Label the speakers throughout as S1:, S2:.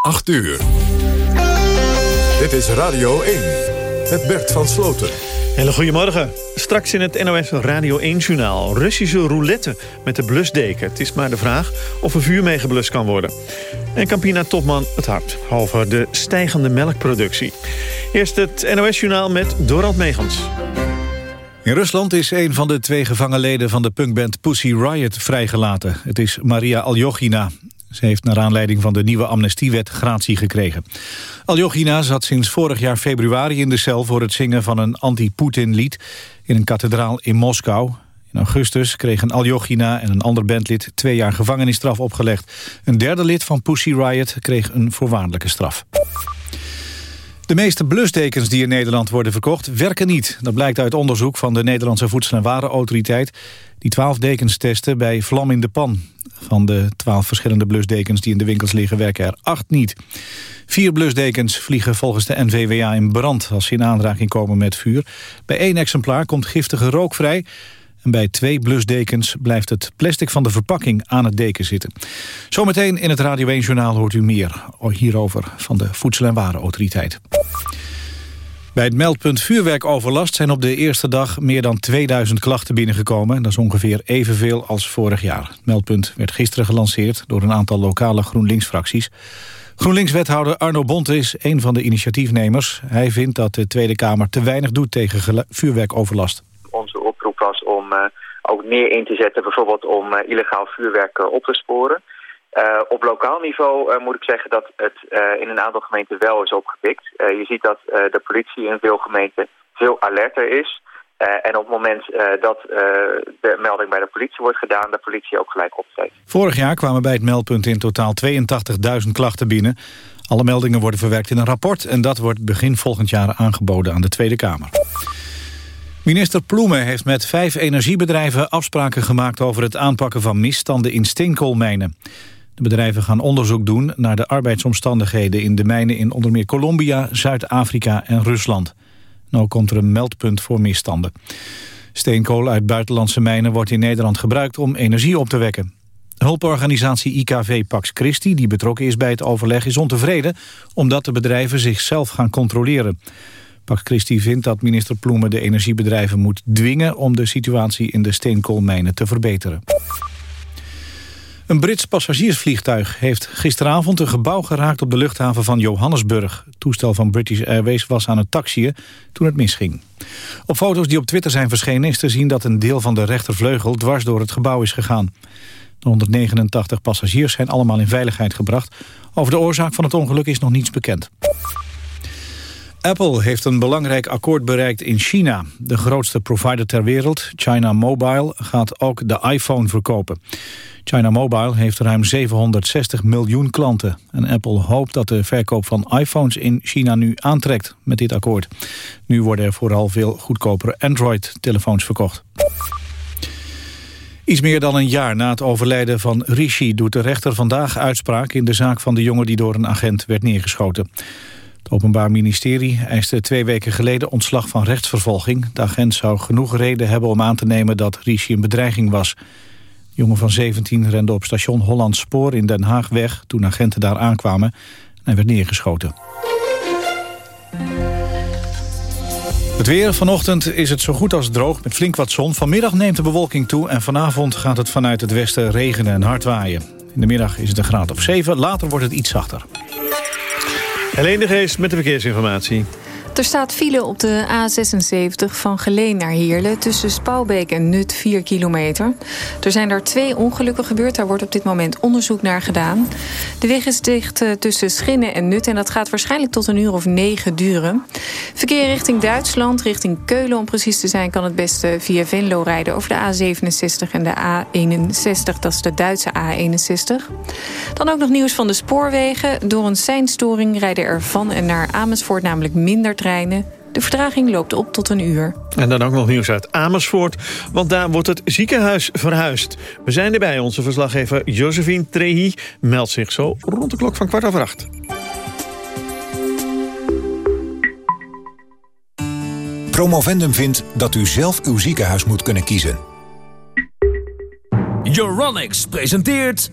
S1: 8 uur. Dit is Radio 1 met Bert van Sloten.
S2: Hele goedemorgen. Straks in het NOS Radio 1-journaal. Russische roulette met de blusdeken. Het is maar de vraag of er vuur mee geblust kan worden. En Campina-topman het hart over de stijgende melkproductie. Eerst het NOS-journaal met Dorald Megens.
S3: In Rusland is een van de twee gevangen leden van de punkband Pussy Riot vrijgelaten. Het is Maria Aljogina. Ze heeft naar aanleiding van de nieuwe amnestiewet gratie gekregen. Aljogina zat sinds vorig jaar februari in de cel... voor het zingen van een anti-Poetin-lied in een kathedraal in Moskou. In augustus kregen Aljogina en een ander bandlid... twee jaar gevangenisstraf opgelegd. Een derde lid van Pussy Riot kreeg een voorwaardelijke straf. De meeste blusdekens die in Nederland worden verkocht werken niet. Dat blijkt uit onderzoek van de Nederlandse Voedsel- en Warenautoriteit... die twaalf dekens testen bij Vlam in de Pan. Van de twaalf verschillende blusdekens die in de winkels liggen werken er acht niet. Vier blusdekens vliegen volgens de NVWA in brand als ze in aanraking komen met vuur. Bij één exemplaar komt giftige rook vrij... En bij twee blusdekens blijft het plastic van de verpakking aan het deken zitten. Zometeen in het Radio 1-journaal hoort u meer hierover van de Voedsel- en Warenautoriteit. Bij het meldpunt vuurwerkoverlast zijn op de eerste dag meer dan 2000 klachten binnengekomen. Dat is ongeveer evenveel als vorig jaar. Het meldpunt werd gisteren gelanceerd door een aantal lokale GroenLinks-fracties. GroenLinks-wethouder Arno Bonte is een van de initiatiefnemers. Hij vindt dat de Tweede Kamer te weinig doet tegen vuurwerkoverlast.
S4: Was om uh, ook meer in te zetten, bijvoorbeeld om uh, illegaal vuurwerk uh, op te sporen. Op lokaal niveau moet ik zeggen dat het in een aantal gemeenten wel is opgepikt. je ziet dat de politie in veel gemeenten veel alerter is. en op het moment dat de melding bij de politie wordt gedaan, de politie ook gelijk optreedt.
S3: Vorig jaar kwamen bij het meldpunt in totaal 82.000 klachten binnen. Alle meldingen worden verwerkt in een rapport... en dat wordt begin volgend jaar aangeboden aan de Tweede Kamer. Minister Ploemen heeft met vijf energiebedrijven afspraken gemaakt... over het aanpakken van misstanden in steenkoolmijnen. De bedrijven gaan onderzoek doen naar de arbeidsomstandigheden in de mijnen in onder meer Colombia, Zuid-Afrika en Rusland. Nou komt er een meldpunt voor misstanden. Steenkool uit buitenlandse mijnen wordt in Nederland gebruikt om energie op te wekken. Hulporganisatie IKV Pax Christi, die betrokken is bij het overleg, is ontevreden omdat de bedrijven zichzelf gaan controleren. Pax Christi vindt dat minister Ploemen de energiebedrijven moet dwingen om de situatie in de steenkoolmijnen te verbeteren. Een Brits passagiersvliegtuig heeft gisteravond een gebouw geraakt op de luchthaven van Johannesburg. Toestel van British Airways was aan het taxiën toen het misging. Op foto's die op Twitter zijn verschenen is te zien dat een deel van de rechtervleugel dwars door het gebouw is gegaan. De 189 passagiers zijn allemaal in veiligheid gebracht. Over de oorzaak van het ongeluk is nog niets bekend. Apple heeft een belangrijk akkoord bereikt in China. De grootste provider ter wereld, China Mobile, gaat ook de iPhone verkopen. China Mobile heeft ruim 760 miljoen klanten. En Apple hoopt dat de verkoop van iPhones in China nu aantrekt met dit akkoord. Nu worden er vooral veel goedkopere Android-telefoons verkocht. Iets meer dan een jaar na het overlijden van Rishi doet de rechter vandaag uitspraak in de zaak van de jongen die door een agent werd neergeschoten. Het Openbaar Ministerie eiste twee weken geleden ontslag van rechtsvervolging. De agent zou genoeg reden hebben om aan te nemen dat Rishi een bedreiging was. Jongen van 17 rende op station Holland Spoor in Den Haag weg... toen agenten daar aankwamen en werd neergeschoten. Het weer. Vanochtend is het zo goed als droog met flink wat zon. Vanmiddag neemt de bewolking toe en vanavond gaat het vanuit het westen regenen en hard waaien. In de middag is het een graad of 7, later wordt het iets zachter.
S2: Helene de Geest met de verkeersinformatie.
S5: Er staat file op de A76 van Geleen naar Heerlen... tussen Spouwbeek en Nut 4 kilometer. Er zijn daar twee ongelukken gebeurd. Daar wordt op dit moment onderzoek naar gedaan. De weg is dicht eh, tussen Schinnen en Nut... en dat gaat waarschijnlijk tot een uur of negen duren. Verkeer richting Duitsland, richting Keulen om precies te zijn... kan het beste via Venlo rijden over de A67 en de A61. Dat is de Duitse A61. Dan ook nog nieuws van de spoorwegen. Door een seinstoring rijden er van en naar Amersfoort namelijk minder treinen de vertraging loopt op tot een uur.
S2: En dan ook nog nieuws uit Amersfoort, want daar wordt het ziekenhuis verhuisd. We zijn erbij, onze verslaggever Josephine Trehi meldt zich zo rond de klok van kwart over acht.
S6: Promovendum vindt dat u zelf uw ziekenhuis moet kunnen kiezen.
S7: Euronics presenteert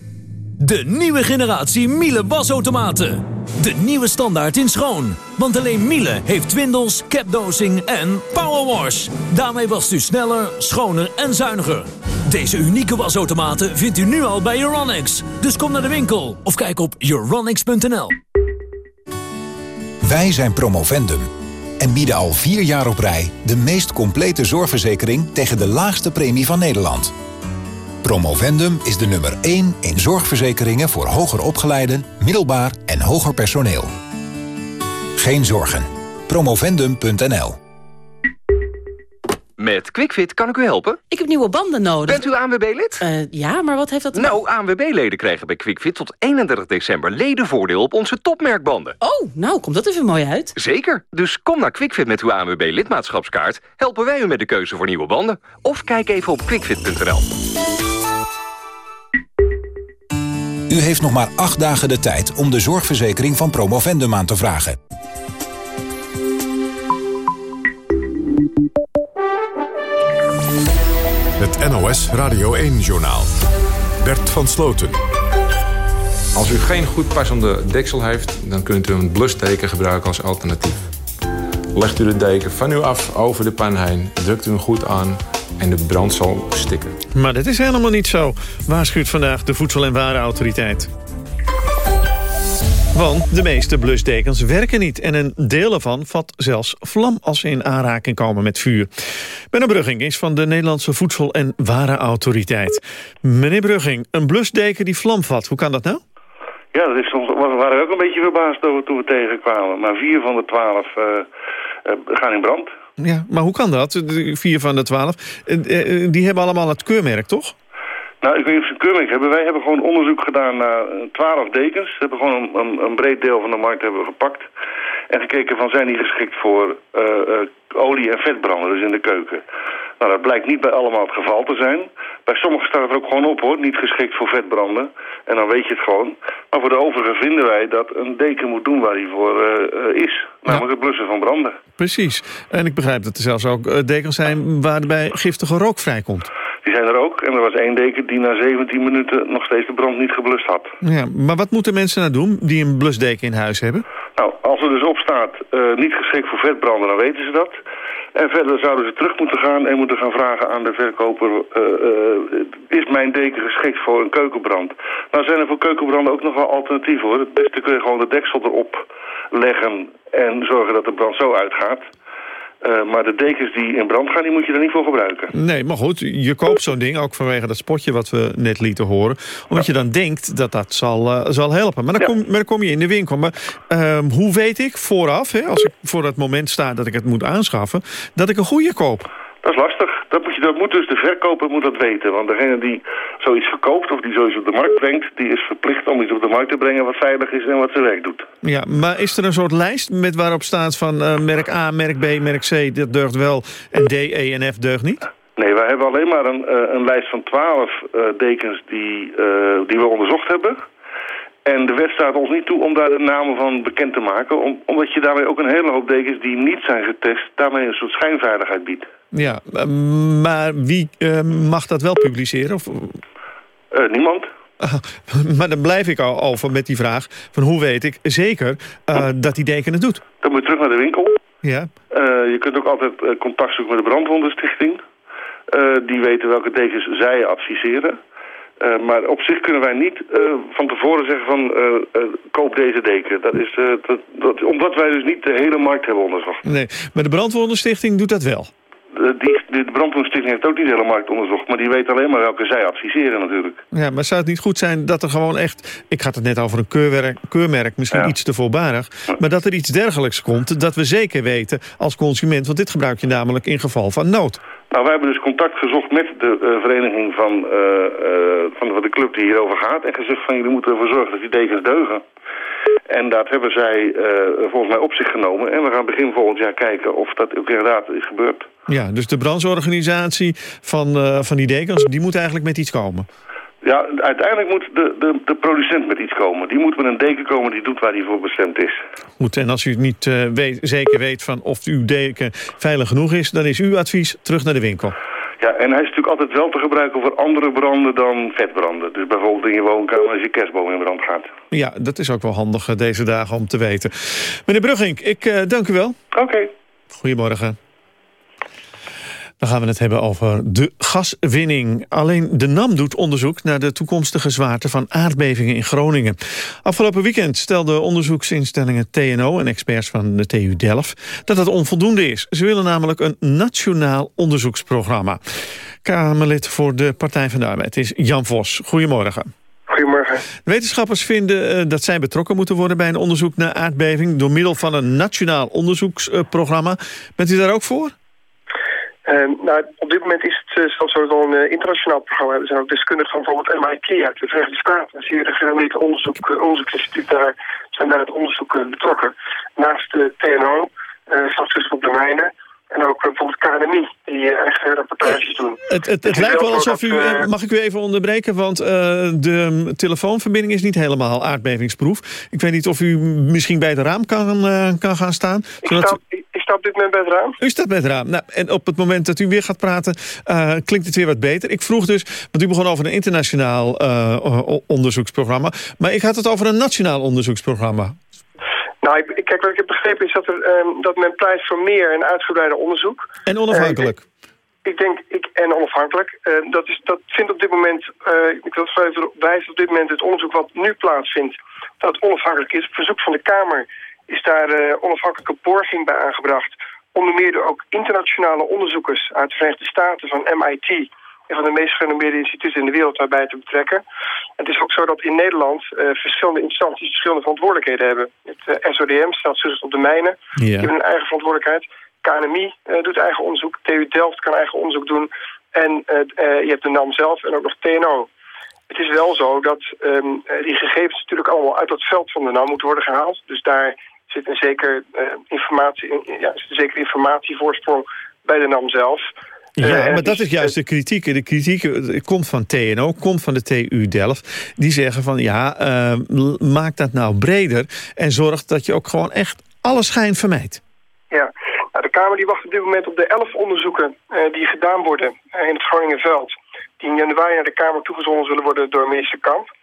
S7: De nieuwe generatie Miele wasautomaten. De nieuwe standaard in schoon. Want alleen Miele heeft twindels, capdosing en powerwash. Daarmee wast u sneller, schoner en zuiniger. Deze unieke wasautomaten vindt u nu al bij Euronics. Dus kom naar de winkel of kijk op euronics.nl.
S6: Wij zijn Promovendum en bieden al vier jaar op rij... de meest complete zorgverzekering tegen de laagste premie van Nederland. Promovendum is de nummer 1 in zorgverzekeringen voor hoger opgeleiden, middelbaar en hoger personeel. Geen zorgen. Promovendum.nl
S8: Met QuickFit kan ik u helpen?
S9: Ik heb nieuwe banden nodig.
S8: Bent u ANWB-lid?
S9: Uh, ja, maar wat heeft dat...
S8: Nou, ANWB-leden krijgen bij QuickFit tot 31 december ledenvoordeel op onze topmerkbanden.
S9: Oh, nou, komt dat even mooi uit.
S8: Zeker. Dus kom naar QuickFit met uw ANWB-lidmaatschapskaart. Helpen wij u met de keuze voor nieuwe banden. Of kijk even op quickfit.nl.
S6: U heeft nog maar acht dagen de tijd om de zorgverzekering van Promovendum aan te vragen.
S1: Het NOS Radio 1-journaal. Bert van Sloten.
S10: Als u geen goed passende deksel heeft... dan kunt u een blusdeken gebruiken als alternatief. Legt u de deken van u af over de pan heen, drukt u hem goed aan en de brand zal stikken.
S2: Maar dat is helemaal niet zo, waarschuwt vandaag de Voedsel- en Warenautoriteit. Want de meeste blusdekens werken niet en een deel ervan vat zelfs vlam als ze in aanraking komen met vuur. Benno Brugging is van de Nederlandse Voedsel- en Warenautoriteit. Meneer Brugging, een blusdeken die vlam vat, hoe kan dat nou?
S11: Ja, dat is we waren ook een beetje verbaasd toen we tegenkwamen. Maar vier van de twaalf uh, uh, gaan in brand.
S2: Ja, maar hoe kan dat? De vier van de twaalf. Die hebben allemaal het keurmerk, toch?
S11: Nou, ik weet niet of ze een keurmerk hebben. Wij hebben gewoon onderzoek gedaan naar twaalf dekens. We hebben gewoon een, een, een, breed deel van de markt hebben we gepakt. En gekeken van zijn die geschikt voor olie- en vetbranden, dus in de keuken. Nou, dat blijkt niet bij allemaal het geval te zijn. Bij sommigen staat het er ook gewoon op hoor, niet geschikt voor vetbranden. En dan weet je het gewoon. Maar voor de overige vinden wij dat een deken moet doen waar hij voor uh, is. Namelijk het blussen van branden.
S2: Precies. En ik begrijp dat er zelfs ook dekens zijn waarbij giftige rook vrijkomt.
S11: Die zijn er ook. En er was één deken die na 17 minuten nog steeds de brand niet geblust had.
S2: Ja, maar wat moeten mensen nou doen die een blusdeken in huis hebben?
S11: Nou, als er dus op staat uh, niet geschikt voor vetbranden, dan weten ze dat. En verder zouden ze terug moeten gaan en moeten gaan vragen aan de verkoper... Uh, uh, is mijn deken geschikt voor een keukenbrand? Nou zijn er voor keukenbranden ook nog wel alternatieven hoor. Het beste kun je gewoon de deksel erop leggen en zorgen dat de brand zo uitgaat. Uh, maar de dekens die in brand gaan, die moet je er niet voor gebruiken.
S2: Nee, maar goed, je koopt zo'n ding, ook vanwege dat spotje wat we net lieten horen. Omdat ja. je dan denkt dat dat zal, uh, zal helpen. Maar dan, ja. kom, maar dan kom je in de winkel. Maar uh, hoe weet ik vooraf, hè, als ik voor dat moment sta dat ik het moet aanschaffen... dat ik een goede koop?
S11: Dat is lastig. Dat moet, je, dat moet dus de verkoper moet dat weten. Want degene die zoiets verkoopt of die zoiets op de markt brengt... die is verplicht om iets op de markt te brengen wat veilig is en wat zijn werk doet.
S2: Ja, maar is er een soort lijst met waarop staat van uh, merk A, merk B, merk C... dat deugt wel en D, E en F deugt niet?
S11: Nee, wij hebben alleen maar een, uh, een lijst van twaalf uh, dekens die, die we onderzocht hebben... En de wet staat ons niet toe om daar de namen van bekend te maken... Om, omdat je daarmee ook een hele hoop dekens die niet zijn getest... daarmee een soort schijnveiligheid biedt.
S2: Ja, maar wie uh, mag dat wel publiceren? Of...
S11: Uh, niemand.
S2: Uh, maar dan blijf ik al over met die vraag... van hoe weet ik zeker dat die deken het doet?
S11: Dan moet je terug naar de winkel.
S2: Ja.
S11: je kunt ook altijd contact zoeken met de brandwondenstichting. die weten welke dekens zij adviseren. Maar op zich kunnen wij niet van tevoren zeggen van koop deze deken. Dat is, dat, dat, omdat wij dus niet de hele markt hebben onderzocht.
S2: Nee, maar de brandwondenstichting doet dat wel?
S11: Die, de brandwondenstichting heeft ook niet de hele markt onderzocht. Maar die weet alleen maar welke zij adviseren natuurlijk.
S2: Ja, maar zou het niet goed zijn dat er gewoon echt... Ik had het net over een keurwerk, keurmerk, misschien ja. iets te voorbarig. Maar dat er iets dergelijks komt, dat we zeker weten als consument. Want dit gebruik je namelijk in geval van nood.
S11: Nou, wij hebben dus contact gezocht met de uh, vereniging van, uh, uh, van de club die hierover gaat. En gezegd van jullie moeten ervoor zorgen dat die dekens deugen. En dat hebben zij volgens mij op zich genomen. En we gaan begin volgend jaar kijken of dat ook inderdaad is gebeurd.
S2: Ja, dus de brandsorganisatie van, van die dekens, die moet eigenlijk met iets komen.
S11: Ja, uiteindelijk moet de, de, de producent met iets komen. Die moet met een deken komen die doet waar die voor bestemd is.
S2: Goed, en als u niet uh, weet, zeker weet van of uw deken veilig genoeg is... dan is uw advies terug naar de winkel.
S11: Ja, en hij is natuurlijk altijd wel te gebruiken voor andere branden dan vetbranden. Dus bijvoorbeeld in je woonkamer als je kerstboom in brand gaat.
S2: Ja, dat is ook wel handig eh, deze dagen om te weten. Meneer Brugging, ik uh, dank u wel.
S11: Oké.
S2: Goedemorgen. Dan gaan we het hebben over de gaswinning. Alleen de NAM doet onderzoek naar de toekomstige zwaarte van aardbevingen in Groningen. Afgelopen weekend stelden onderzoeksinstellingen TNO en experts van de TU Delft dat het onvoldoende is. Ze willen namelijk een nationaal onderzoeksprogramma. Kamerlid voor de Partij van de Arbeid is Jan Vos. Goedemorgen.
S12: Goedemorgen.
S2: Wetenschappers vinden uh, dat zij betrokken moeten worden bij een onderzoek naar aardbeving door middel van een nationaal onderzoeksprogramma. Bent u daar ook voor?
S12: Uh, nou, op dit moment is het uh, zelfs zo een uh, internationaal programma hebben. Er zijn ook deskundigen van bijvoorbeeld MIT uit de Verenigde Staten. Zeer gerenommeerde onderzoek, onderzoeksinstituut daar zijn bij het onderzoek betrokken. Naast de TNO, uh, op de mijnen, en ook bijvoorbeeld KNMI, die eigen rapportages doen.
S2: Het, het, het lijkt wel alsof u... mag ik u even onderbreken? Want uh, de telefoonverbinding is niet helemaal aardbevingsproef. Ik weet niet of u misschien bij het raam kan, uh, kan gaan staan.
S12: Ik, sta, ik, ik, sta op dit moment bij het raam.
S2: U staat bij het raam. Nou, en op het moment dat u weer gaat praten, klinkt het weer wat beter. Ik vroeg dus, want u begon over een internationaal onderzoeksprogramma. Maar ik had het over een nationaal onderzoeksprogramma.
S12: Nou, ik, kijk, wat ik heb begrepen is dat, er, um, dat men pleit voor meer en uitgebreider onderzoek.
S2: En onafhankelijk.
S12: Uh, ik, ik, denk, ik, en onafhankelijk. Uh, dat, is, dat vindt op dit moment, uh, ik wil het even wijzen op dit moment het onderzoek wat nu plaatsvindt, dat onafhankelijk is. Op verzoek van de Kamer is daar onafhankelijke borging bij aangebracht. Onder meer door ook internationale onderzoekers uit de Verenigde Staten van MIT een van de meest gerenommeerde instituten in de wereld daarbij te betrekken. Het is ook zo dat in Nederland uh, verschillende instanties verschillende verantwoordelijkheden hebben. Het uh, SODM, Staatstoezicht op de mijnen, ja. die hebben een eigen verantwoordelijkheid. KNMI uh, doet eigen onderzoek, TU Delft kan eigen onderzoek doen. En je hebt de NAM zelf en ook nog TNO. Het is wel zo dat um, die gegevens natuurlijk allemaal uit dat veld van de NAM moeten worden gehaald. Dus daar zit een zeker, informatie, ja, zit een zeker informatievoorsprong bij de NAM zelf.
S2: Ja, maar dat is juist de kritiek. De kritiek komt van TNO, komt van de TU Delft. Die zeggen van ja, uh, maak dat nou breder... en zorg dat je ook gewoon echt alle schijn vermijdt.
S12: Ja, nou, de Kamer die wacht op dit moment op de elf onderzoeken... Uh, die gedaan worden in het Groningenveld. Die in januari naar de Kamer toegezonden zullen worden door minister Kamp.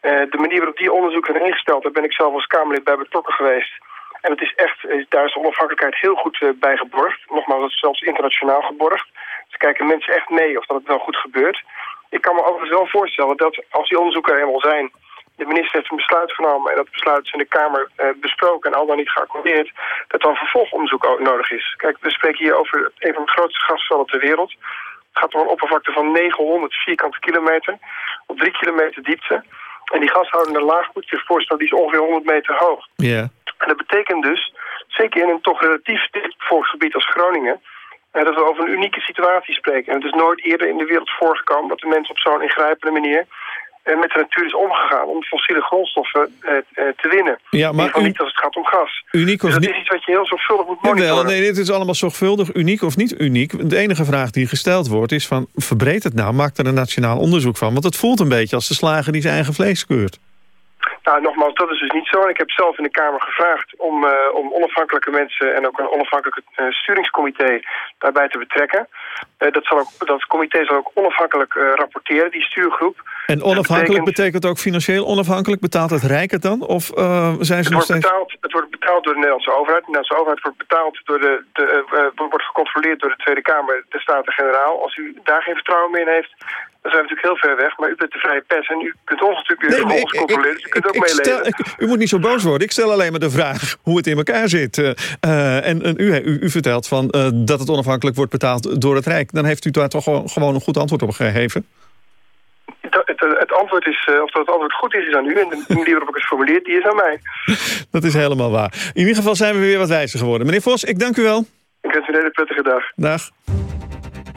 S12: de manier waarop die onderzoeken zijn ingesteld... daar ben ik zelf als Kamerlid bij betrokken geweest... En het is echt, daar is de onafhankelijkheid heel goed bij geborgd. Nogmaals, het is zelfs internationaal geborgd. Ze kijken mensen echt mee of dat het wel goed gebeurt. Ik kan me overigens wel voorstellen dat als die onderzoeken er helemaal zijn... de minister heeft een besluit genomen en dat besluit is in de Kamer uh, besproken... en al dan niet geaccordeerd, dat dan vervolgonderzoek ook nodig is. Kijk, we spreken hier over een van de grootste gasvelden ter wereld. Het gaat om een oppervlakte van 900 vierkante kilometer op drie kilometer diepte. En die gashoudende laag moet je voorstellen, die is ongeveer 100 meter hoog.
S2: Ja. Yeah.
S12: En dat betekent dus, zeker in een toch relatief volksgebied als Groningen... Dat we over een unieke situatie spreken. En het is nooit eerder in de wereld voorgekomen... dat de mensen op zo'n ingrijpende manier uh, met de natuur is omgegaan... om fossiele grondstoffen uh, te winnen.
S2: Ja, maar
S12: u... niet als het gaat om gas.
S2: Uniek of
S12: dus dat
S2: niet...
S12: is iets wat je heel zorgvuldig moet monitoren.
S2: Nee, dit is allemaal zorgvuldig, uniek of niet uniek. De enige vraag die gesteld wordt is van... verbreed het nou, maak er een nationaal onderzoek van. Want het voelt een beetje als de slager die zijn eigen vlees keurt.
S12: Nou, nogmaals, dat is dus niet zo. En ik heb zelf in de Kamer gevraagd om, uh, om onafhankelijke mensen... en ook een onafhankelijk uh, sturingscomité daarbij te betrekken. Uh, dat, zal ook, dat comité zal ook onafhankelijk rapporteren, die stuurgroep.
S2: En onafhankelijk betekent... betekent... ook financieel onafhankelijk? Betaalt het Rijk het dan? Of zijn ze
S12: het
S2: nog
S12: wordt
S2: steeds...
S12: Betaald, het wordt betaald door de Nederlandse overheid. De Nederlandse overheid wordt betaald door de, de wordt gecontroleerd door de Tweede Kamer, de Staten-Generaal. Als u daar geen vertrouwen meer in heeft, dan zijn we natuurlijk heel ver weg. Maar u bent de vrije pers en u kunt ons natuurlijk weer nee, nee, controleren. Dus u kunt ook
S2: ik. Stel, ik, u moet niet zo boos worden. Ik stel alleen maar de vraag hoe het in elkaar zit. Uh, uh, en, en u, u, u, vertelt van, uh, dat het onafhankelijk wordt betaald door het Rijk. Dan heeft u daar toch gewoon, een goed antwoord op gegeven?
S12: Het, het, het, antwoord is, of dat het antwoord goed is, is aan u. En de manier waarop ik het formuleer, die is aan mij.
S2: dat is helemaal waar. In ieder geval zijn we weer wat wijzer geworden. Meneer Vos, ik dank u wel.
S12: Ik wens u een hele prettige dag.
S2: Dag.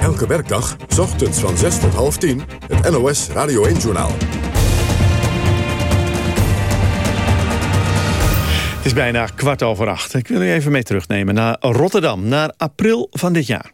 S1: Elke werkdag, s ochtends van 6 tot half 10, het NOS Radio 1-journaal.
S2: Het is bijna kwart over acht. Ik wil u even mee terugnemen naar Rotterdam, naar april van dit jaar.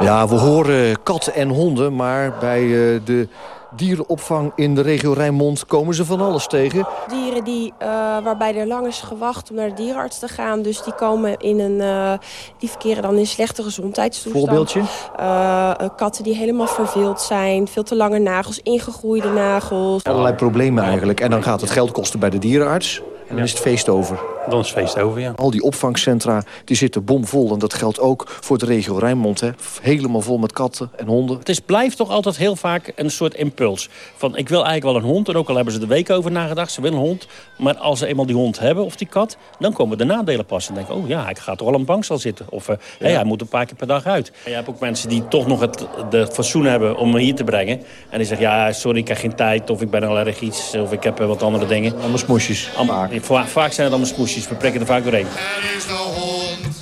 S13: Ja, we horen katten en honden, maar bij uh, de dierenopvang in de regio Rijnmond komen ze van alles tegen.
S14: Dieren die, uh, waarbij er lang is gewacht om naar de dierenarts te gaan. Dus die, komen in een, uh, die verkeren dan in slechte gezondheidstoestand.
S13: Voorbeeldje?
S14: Uh, katten die helemaal verveeld zijn. Veel te lange nagels, ingegroeide nagels.
S13: Allerlei problemen eigenlijk. En dan gaat het geld kosten bij de dierenarts. En dan is het feest over.
S15: Dan is het feest over, ja.
S13: Al die opvangcentra die zitten bomvol. En dat geldt ook voor de regio Rijnmond. Hè. Helemaal vol met katten en honden.
S15: Het is, blijft toch altijd heel vaak een soort impuls. Van ik wil eigenlijk wel een hond. En ook al hebben ze de week over nagedacht. Ze willen een hond. Maar als ze eenmaal die hond hebben of die kat. Dan komen de nadelen pas. En denken, oh ja, ik ga toch wel een bankstel zitten. Of uh, ja. hey, hij moet een paar keer per dag uit. En je hebt ook mensen die toch nog het de fatsoen hebben om me hier te brengen. En die zeggen, ja, sorry, ik heb geen tijd. Of ik ben allergisch. Of ik heb wat andere dingen.
S13: Allemaal smoesjes.
S15: Allemaal, vaak zijn het allemaal smoesjes. We prikken er vaak doorheen.
S16: Er is de hond,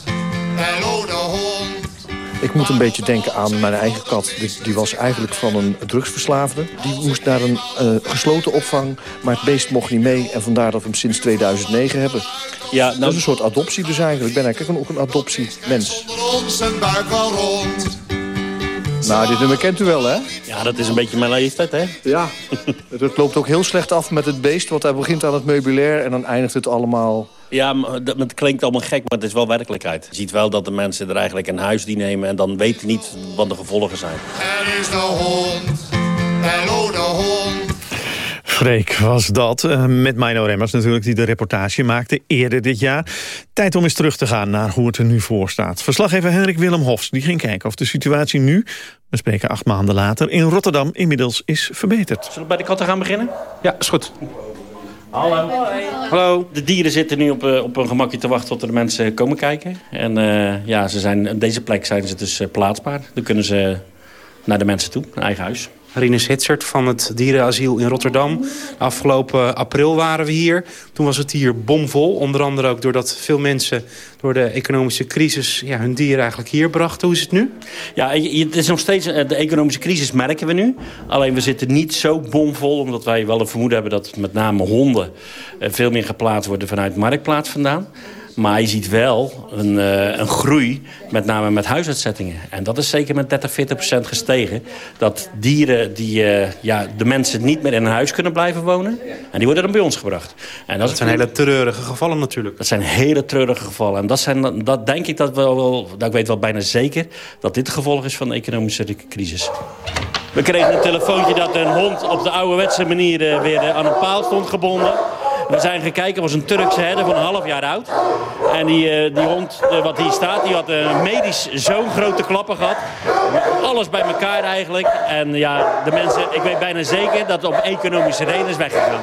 S16: hallo de hond.
S13: Ik moet een beetje denken aan mijn eigen kat. Die, die was eigenlijk van een drugsverslaafde. Die moest naar een uh, gesloten opvang, maar het beest mocht niet mee. En vandaar dat we hem sinds 2009 hebben.
S15: Ja, nou...
S13: Dat is een soort adoptie dus eigenlijk. Ik ben eigenlijk ook een adoptiemens.
S16: Ons zijn buik wel rond.
S13: Nou, dit nummer kent u wel, hè?
S15: Ja, dat is een beetje mijn leeftijd, hè?
S13: Ja. het loopt ook heel slecht af met het beest, want hij begint aan het meubilair... en dan eindigt het allemaal...
S15: Ja, dat, het klinkt allemaal gek, maar het is wel werkelijkheid. Je ziet wel dat de mensen er eigenlijk een huisdier nemen... en dan weten niet wat de gevolgen zijn.
S16: Er is de hond, hallo de hond.
S2: Freek was dat, uh, met Mino Remmers natuurlijk... die de reportage maakte eerder dit jaar. Tijd om eens terug te gaan naar hoe het er nu voor staat. Verslaggever Henrik Willem Hofs die ging kijken of de situatie nu... we spreken acht maanden later, in Rotterdam inmiddels is verbeterd.
S15: Zullen we bij de katten gaan beginnen?
S10: Ja, is goed.
S15: Hallo. Hallo. De dieren zitten nu op, uh, op een gemakje te wachten tot er de mensen komen kijken. En uh, ja, ze zijn, op deze plek zijn ze dus uh, plaatsbaar. Dan kunnen ze naar de mensen toe, naar eigen huis.
S17: Rinus Hitsert van het dierenasiel in Rotterdam. Afgelopen april waren we hier. Toen was het hier bomvol. Onder andere ook doordat veel mensen door de economische crisis... Ja, hun dieren eigenlijk hier brachten. Hoe is het nu?
S15: Ja, het is nog steeds... De economische crisis merken we nu. Alleen we zitten niet zo bomvol... omdat wij wel een vermoeden hebben dat met name honden... veel meer geplaatst worden vanuit Marktplaats vandaan. Maar je ziet wel een, uh, een groei, met name met huisuitzettingen. En dat is zeker met 30, 40 procent gestegen. Dat dieren die uh, ja, de mensen niet meer in een huis kunnen blijven wonen. En die worden dan bij ons gebracht. En
S17: dat, dat zijn hele treurige gevallen natuurlijk.
S15: Dat zijn hele treurige gevallen. En dat, zijn, dat denk ik dat we wel, dat ik weet wel bijna zeker... dat dit het gevolg is van de economische crisis. We kregen een telefoontje dat een hond op de ouderwetse manier uh, weer aan een paal stond gebonden. We zijn gekeken, was een Turkse herder van een half jaar oud. En die, uh, die hond, uh, wat hier staat, die had uh, medisch zo'n grote klappen gehad. Alles bij elkaar eigenlijk. En ja, de mensen, ik weet bijna zeker dat het op economische reden is weggegaan.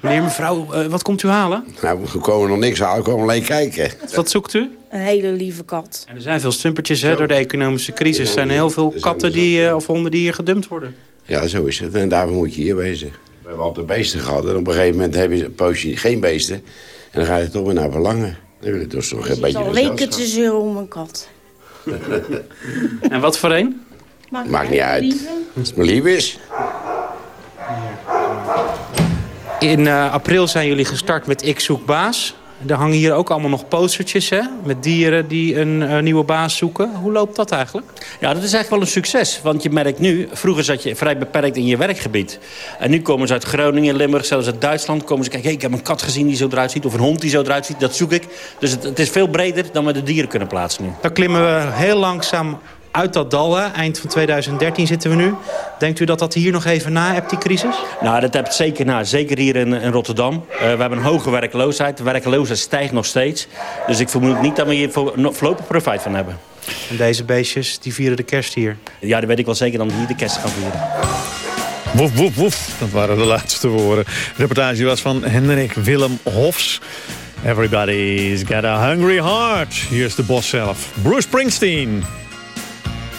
S17: Meneer, mevrouw, wat komt u halen?
S18: Nou, we komen nog niks halen, we komen alleen kijken.
S17: Wat zoekt u?
S14: Een hele lieve kat.
S17: En er zijn veel stumpertjes hè, door de economische crisis. Er zijn heel veel katten die, of honden die hier gedumpt worden.
S18: Ja, zo is het. En daarvoor moet je hier wezen. We hebben altijd beesten gehad. En op een gegeven moment heb je een poosje geen beesten. En dan ga je toch weer naar verlangen. Dan wil je dus toch een beetje
S14: al weken te zeuren om een kat.
S17: en wat voor een?
S18: Maakt, Maakt niet uit. Als het maar lief is.
S17: In uh, april zijn jullie gestart met Ik Zoek Baas. Er hangen hier ook allemaal nog postertjes hè? met dieren die een uh, nieuwe baas zoeken. Hoe loopt dat eigenlijk?
S15: Ja, dat is eigenlijk wel een succes. Want je merkt nu, vroeger zat je vrij beperkt in je werkgebied. En nu komen ze uit Groningen, Limburg, zelfs uit Duitsland. Komen ze kijken, hey, ik heb een kat gezien die zo eruit ziet. Of een hond die zo eruit ziet. Dat zoek ik. Dus het, het is veel breder dan we de dieren kunnen plaatsen nu.
S17: Dan klimmen we heel langzaam uit dat dal. Hè? Eind van 2013 zitten we nu. Denkt u dat dat hier nog even na hebt, die crisis?
S15: Nou, dat hebt zeker na. Zeker hier in, in Rotterdam. Uh, we hebben een hoge werkloosheid. De werkloosheid stijgt nog steeds. Dus ik vermoed niet dat we hier voorlopig profijt van hebben.
S17: En deze beestjes, die vieren de kerst hier?
S15: Ja, dat weet ik wel zeker dan hier de kerst gaan vieren.
S2: Woef, woef, woef. Dat waren de laatste woorden. De reportage was van Hendrik Willem Hofs. Everybody's got a hungry heart. Hier is de boss zelf, Bruce Springsteen.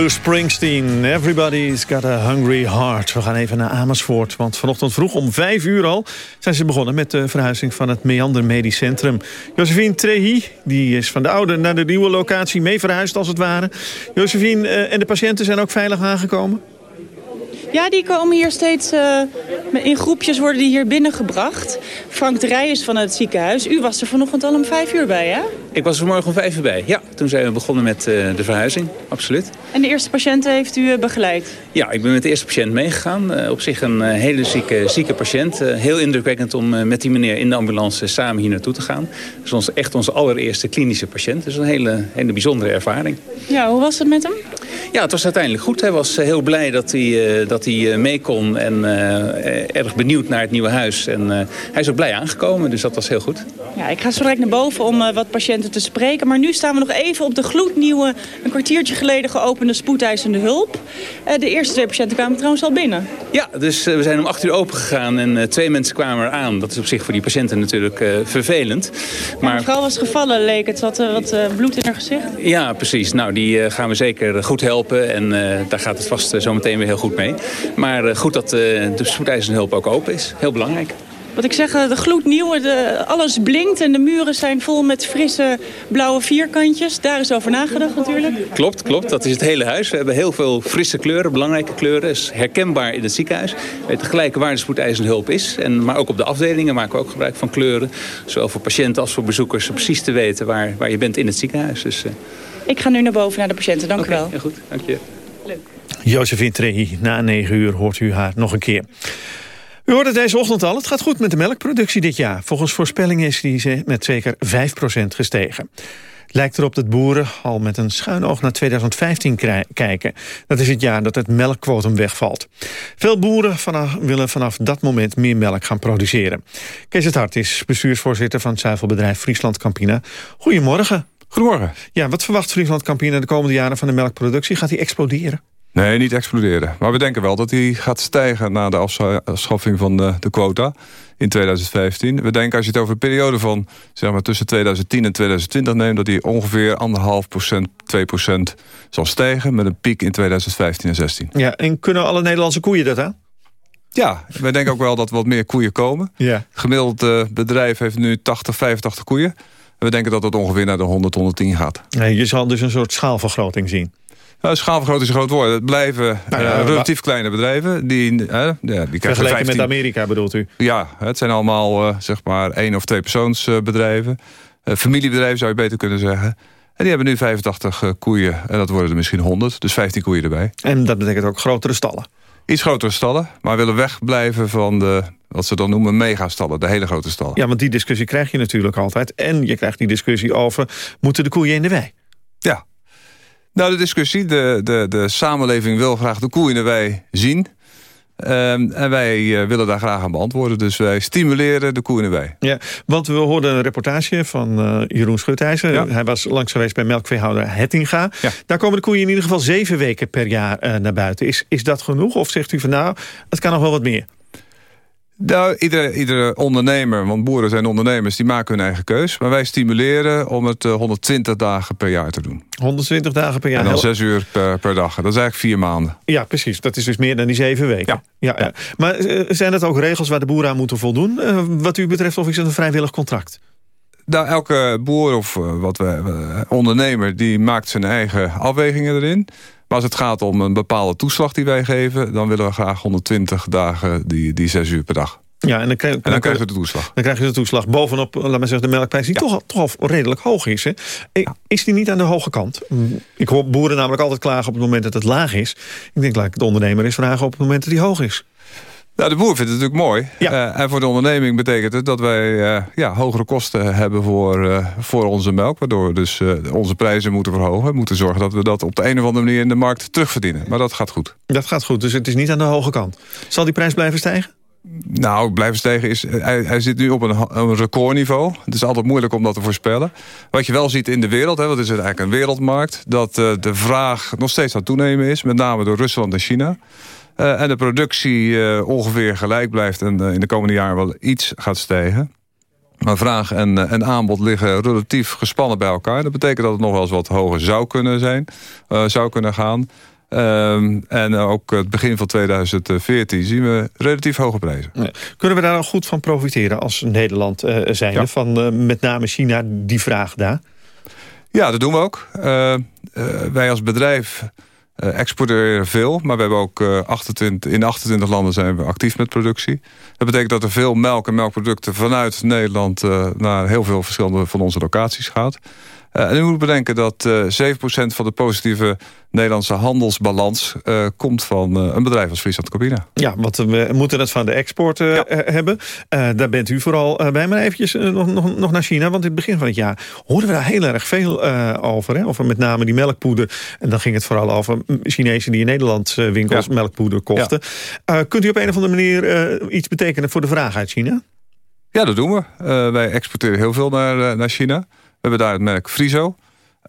S2: Bruce Springsteen, everybody's got a hungry heart. We gaan even naar Amersfoort, want vanochtend vroeg om vijf uur al... zijn ze begonnen met de verhuizing van het Meander Medisch Centrum. Josephine Trehi, die is van de oude naar de nieuwe locatie mee verhuisd als het ware. Josephine, eh, en de patiënten zijn ook veilig aangekomen?
S19: Ja, die komen hier steeds uh, in groepjes worden die hier binnengebracht. Frank de Rij is van het ziekenhuis. U was er vanochtend al om vijf uur bij, hè?
S20: Ik was er morgen om vijf uur bij. Ja, toen zijn we begonnen met uh, de verhuizing. Absoluut.
S19: En de eerste patiënten heeft u uh, begeleid?
S20: Ja, ik ben met de eerste patiënt meegegaan. op zich een hele zieke, zieke patiënt. heel indrukwekkend om met die meneer in de ambulance samen hier naartoe te gaan. Dat is ons, echt onze allereerste klinische patiënt. Dus een hele, hele bijzondere ervaring.
S19: Ja, hoe was het met hem?
S20: Ja, het was uiteindelijk goed. Hij was heel blij dat hij, dat hij mee kon en erg benieuwd naar het nieuwe huis. En hij is ook blij aangekomen, dus dat was heel goed.
S19: Ja, ik ga zo direct naar boven om wat patiënten te spreken. Maar nu staan we nog even op de gloednieuwe, een kwartiertje geleden geopende spoedeisende hulp. de eerste twee patiënten kwamen trouwens al binnen.
S20: Ja, dus we zijn om acht uur open gegaan en twee mensen kwamen er aan. Dat is op zich voor die patiënten natuurlijk vervelend.
S19: Maar de vrouw was gevallen, leek het. Wat, wat bloed in haar gezicht.
S20: Ja, precies. Nou, die gaan we zeker goed helpen. En daar gaat het vast zo meteen weer heel goed mee. Maar goed dat de spoedeisende hulp ook open is. Heel belangrijk.
S19: Wat ik zeg, de gloednieuwe, de, alles blinkt en de muren zijn vol met frisse blauwe vierkantjes. Daar is over nagedacht natuurlijk.
S20: Klopt, klopt. Dat is het hele huis. We hebben heel veel frisse kleuren, belangrijke kleuren. is herkenbaar in het ziekenhuis. We weten gelijk waar de spoedeisende hulp is. En, maar ook op de afdelingen maken we ook gebruik van kleuren. Zowel voor patiënten als voor bezoekers. Om precies te weten waar, waar je bent in het ziekenhuis. Dus, uh...
S19: Ik ga nu naar boven naar de patiënten. Dank
S20: okay,
S19: u wel.
S20: Heel goed, dank je.
S19: Leuk.
S2: Josephine Trehi, na negen uur hoort u haar nog een keer. U hoorde deze ochtend al, het gaat goed met de melkproductie dit jaar. Volgens voorspellingen is die met zeker 5% gestegen. Het lijkt erop dat boeren al met een schuin oog naar 2015 kijken. Dat is het jaar dat het melkquotum wegvalt. Veel boeren vanaf, willen vanaf dat moment meer melk gaan produceren. Kees het Hart is bestuursvoorzitter van het zuivelbedrijf Friesland Campina. Goedemorgen.
S21: Goedemorgen.
S2: Ja, wat verwacht Friesland Campina de komende jaren van de melkproductie? Gaat die exploderen?
S21: Nee, niet exploderen. Maar we denken wel dat die gaat stijgen na de afschaffing van de, de quota in 2015. We denken als je het over een periode van zeg maar, tussen 2010 en 2020 neemt... dat die ongeveer 1,5 procent, 2 procent zal stijgen... met een piek in 2015 en 16.
S2: Ja, en kunnen alle Nederlandse koeien dat aan?
S21: Ja, wij denken ook wel dat er wat meer koeien komen.
S2: Ja.
S21: Gemiddeld uh, bedrijf heeft nu 80, 85 koeien. En we denken dat het ongeveer naar de 100, 110 gaat.
S2: Nee, je zal dus een soort schaalvergroting zien.
S21: Nou, schaalvergroting is een groot woord. Het blijven
S2: Nou ja,
S21: uh, relatief kleine bedrijven. Die, uh, ja, die krijgen
S2: Vergeleken
S21: 15...
S2: met Amerika bedoelt u?
S21: Ja, het zijn allemaal uh, zeg maar één of twee persoonsbedrijven. familiebedrijven zou je beter kunnen zeggen. En die hebben nu 85 koeien. En dat worden er misschien 100. Dus 15 koeien erbij.
S2: En dat betekent ook grotere stallen?
S21: Iets grotere stallen. Maar willen wegblijven van de, wat ze dan noemen, megastallen. De hele grote stallen.
S2: Ja, want die discussie krijg je natuurlijk altijd. En je krijgt die discussie over, moeten de koeien in de wei?
S21: Ja, nou, de discussie. De, de, de samenleving wil graag de koe in de wei zien. Um, en wij uh, willen daar graag aan beantwoorden. Dus wij stimuleren de koe in de wei.
S2: Ja, want we hoorden een reportage van uh, Jeroen Schutijzer. Ja. Hij was langs geweest bij melkveehouder Hettinga.
S21: Ja.
S2: Daar komen de koeien in ieder geval zeven weken per jaar uh, naar buiten. Is, is dat genoeg? Of zegt u van nou, het kan nog wel wat meer?
S21: Nou, iedere, iedere ondernemer, want boeren zijn ondernemers... die maken hun eigen keus. Maar wij stimuleren om het uh, 120 dagen per jaar te doen.
S2: 120 dagen per jaar?
S21: En dan zes uur per, per dag. Dat is eigenlijk vier maanden.
S2: Ja, precies. Dat is dus meer dan die zeven weken.
S21: Ja.
S2: ja, ja. Maar uh, zijn dat ook regels waar de boeren aan moeten voldoen? Uh, wat u betreft, of is het een vrijwillig contract?
S21: Nou, elke boer of wat we, ondernemer... die maakt zijn eigen afwegingen erin... Maar als het gaat om een bepaalde toeslag die wij geven... dan willen we graag 120 dagen die, die 6 uur per dag.
S2: Ja, en dan, krijg,
S21: dan krijgen ze de toeslag.
S2: Dan krijgen ze de toeslag bovenop, laat maar zeggen, de melkprijs... die ja. toch, toch al redelijk hoog is. Hè? Is die niet aan de hoge kant? Ik hoor boeren namelijk altijd klagen op het moment dat het laag is. Ik denk, laat ik de ondernemer eens vragen op het moment dat die hoog is.
S21: Nou, de boer vindt het natuurlijk mooi.
S2: Ja.
S21: Uh, en voor de onderneming betekent het dat wij uh, ja, hogere kosten hebben voor, uh, voor onze melk. Waardoor we dus onze prijzen moeten verhogen. We moeten zorgen dat we dat op de een of andere manier in de markt terugverdienen. Maar dat gaat goed.
S2: Dat gaat goed, dus het is niet aan de hoge kant. Zal die prijs blijven stijgen?
S21: Nou, blijven stijgen is... Hij, hij zit nu op een, een, recordniveau. Het is altijd moeilijk om dat te voorspellen. Wat je wel ziet in de wereld, hè, wat is het eigenlijk een wereldmarkt... dat de vraag nog steeds aan het toenemen is. Met name door Rusland en China. Uh, en de productie uh, ongeveer gelijk blijft en uh, in de komende jaren wel iets gaat stijgen. Maar vraag en, eh, en aanbod liggen relatief gespannen bij elkaar. Dat betekent dat het nog wel eens wat hoger zou kunnen zijn, uh, zou kunnen gaan. Um, en ook het begin van 2014 zien we relatief hoge prijzen. Ja.
S2: Kunnen we daar dan goed van profiteren als Nederland uh, zijn? Ja. Van uh, met name China, die vraag daar?
S21: Ja, dat doen we ook. wij als bedrijf exporteren veel, maar we hebben ook uh, 28, in 28 landen zijn we actief met productie. Dat betekent dat er veel melk en melkproducten vanuit Nederland uh, naar heel veel verschillende van onze locaties gaat. Uh, en u moet bedenken dat uh, 7% van de positieve Nederlandse handelsbalans uh, komt van een bedrijf als Friesland Combina.
S2: Ja, want we moeten het van de export ja. hebben. daar bent u vooral bij. Maar eventjes nog, nog, nog, naar China. Want in het begin van het jaar hoorden we daar heel erg veel over. Hè? Over met name die melkpoeder. En dan ging het vooral over Chinezen die in Nederland winkels ja. melkpoeder kochten. Ja. kunt u op een of andere manier iets betekenen voor de vraag uit China?
S21: Ja, dat doen we. wij exporteren heel veel naar, naar China. We hebben daar het merk Friso.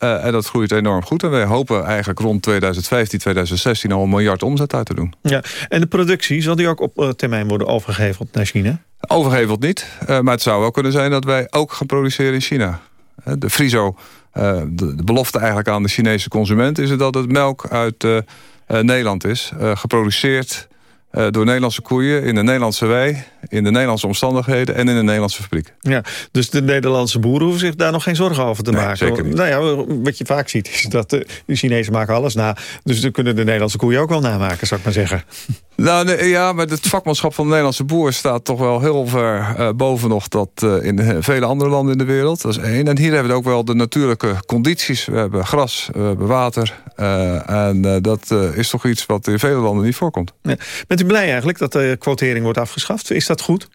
S21: Uh, en dat groeit enorm goed. En wij hopen eigenlijk rond 2015, 2016 al een miljard omzet uit te doen.
S2: Ja, en de productie, zal die ook op termijn worden overgeheveld naar China?
S21: Overgeheveld niet. Uh, maar het zou wel kunnen zijn dat wij ook gaan produceren in China. De Friso, de, de, belofte eigenlijk aan de Chinese consument... is dat het melk uit Nederland is. geproduceerd door Nederlandse koeien in de Nederlandse wei... in de Nederlandse omstandigheden en in de Nederlandse fabriek.
S2: Ja, dus de Nederlandse boeren hoeven zich daar nog geen zorgen over te
S21: nee,
S2: maken?
S21: zeker niet.
S2: Nou ja, wat je vaak ziet is dat de, de Chinezen maken alles na. Dus dan kunnen de Nederlandse koeien ook wel namaken, zou ik maar zeggen.
S21: Nou, nee, ja, maar het vakmanschap van de Nederlandse boer... staat toch wel heel ver uh, boven nog dat uh, in de, vele andere landen in de wereld. Dat is één. En hier hebben we ook wel de natuurlijke condities. We hebben gras, we hebben water. Uh, en dat is toch iets wat in vele landen niet voorkomt.
S2: Ja. Bent u blij eigenlijk dat de quotering wordt afgeschaft? Is dat goed?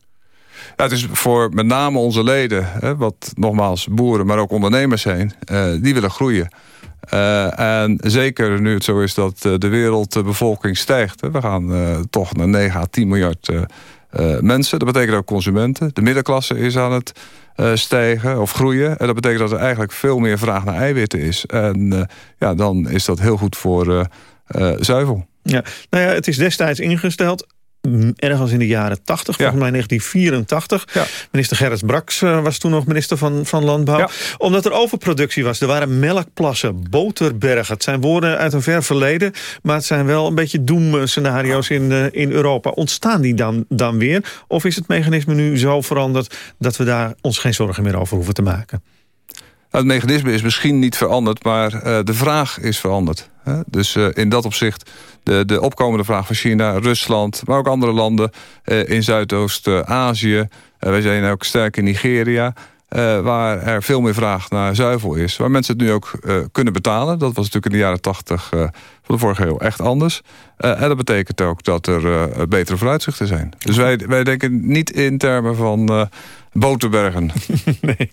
S21: Ja, het is voor met name onze leden, hè, wat nogmaals boeren, maar ook ondernemers zijn... die willen groeien. Uh, en zeker nu het zo is dat uh, de wereldbevolking stijgt. Hè. We gaan toch naar 9 à 10 miljard mensen. Dat betekent ook consumenten. De middenklasse is aan het stijgen of groeien. En dat betekent dat er eigenlijk veel meer vraag naar eiwitten is. En ja, dan is dat heel goed voor zuivel.
S2: Ja, nou ja, het is destijds ingesteld ergens in de jaren 80, volgens mij 1984. Ja. Minister Gerrit Braks uh, was toen nog minister van, van Landbouw. Omdat er overproductie was. Er waren melkplassen, boterbergen. Het zijn woorden uit een ver verleden... maar het zijn wel een beetje doemscenario's in, uh, in Europa. Ontstaan die dan, dan weer? Of is het mechanisme nu zo veranderd... dat we daar ons geen zorgen meer over hoeven te maken?
S21: Nou, het mechanisme is misschien niet veranderd, maar uh, de vraag is veranderd. Hè? Dus uh, in dat opzicht, de, de opkomende vraag van China, Rusland... maar ook andere landen uh, in Zuidoost-Azië. wij zijn ook sterk in Nigeria... waar er veel meer vraag naar zuivel is. Waar mensen het nu ook kunnen betalen. Dat was natuurlijk in de jaren 80 van de vorige eeuw echt anders. en dat betekent ook dat er betere vooruitzichten zijn. Dus wij, wij denken niet in termen van Boterbergen.
S2: nee.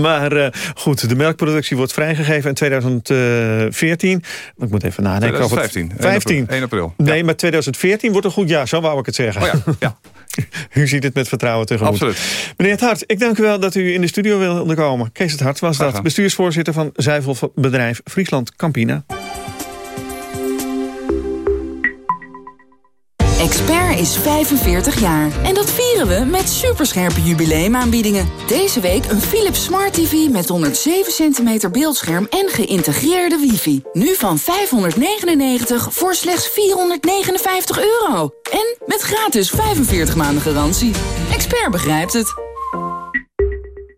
S2: Maar uh, goed, de melkproductie wordt vrijgegeven in 2014. Ik moet even nadenken.
S21: 2015. 15. 1 april.
S2: Nee,
S21: ja.
S2: maar 2014 wordt een goed jaar, zo wou ik het zeggen.
S21: Oh ja, ja.
S2: u ziet het met vertrouwen tegemoet.
S21: Absoluut.
S2: Meneer Het Hart, ik dank u wel dat u in de studio wilde komen. Kees Het Hart was dat, bestuursvoorzitter van zuivelbedrijf Friesland Campina.
S22: Expert is 45 jaar. En dat vieren we met superscherpe jubileumaanbiedingen. Deze week een Philips Smart TV met 107 cm beeldscherm en geïntegreerde wifi. Nu van 599 voor slechts 459 euro. En met gratis 45 maanden garantie. Expert begrijpt het.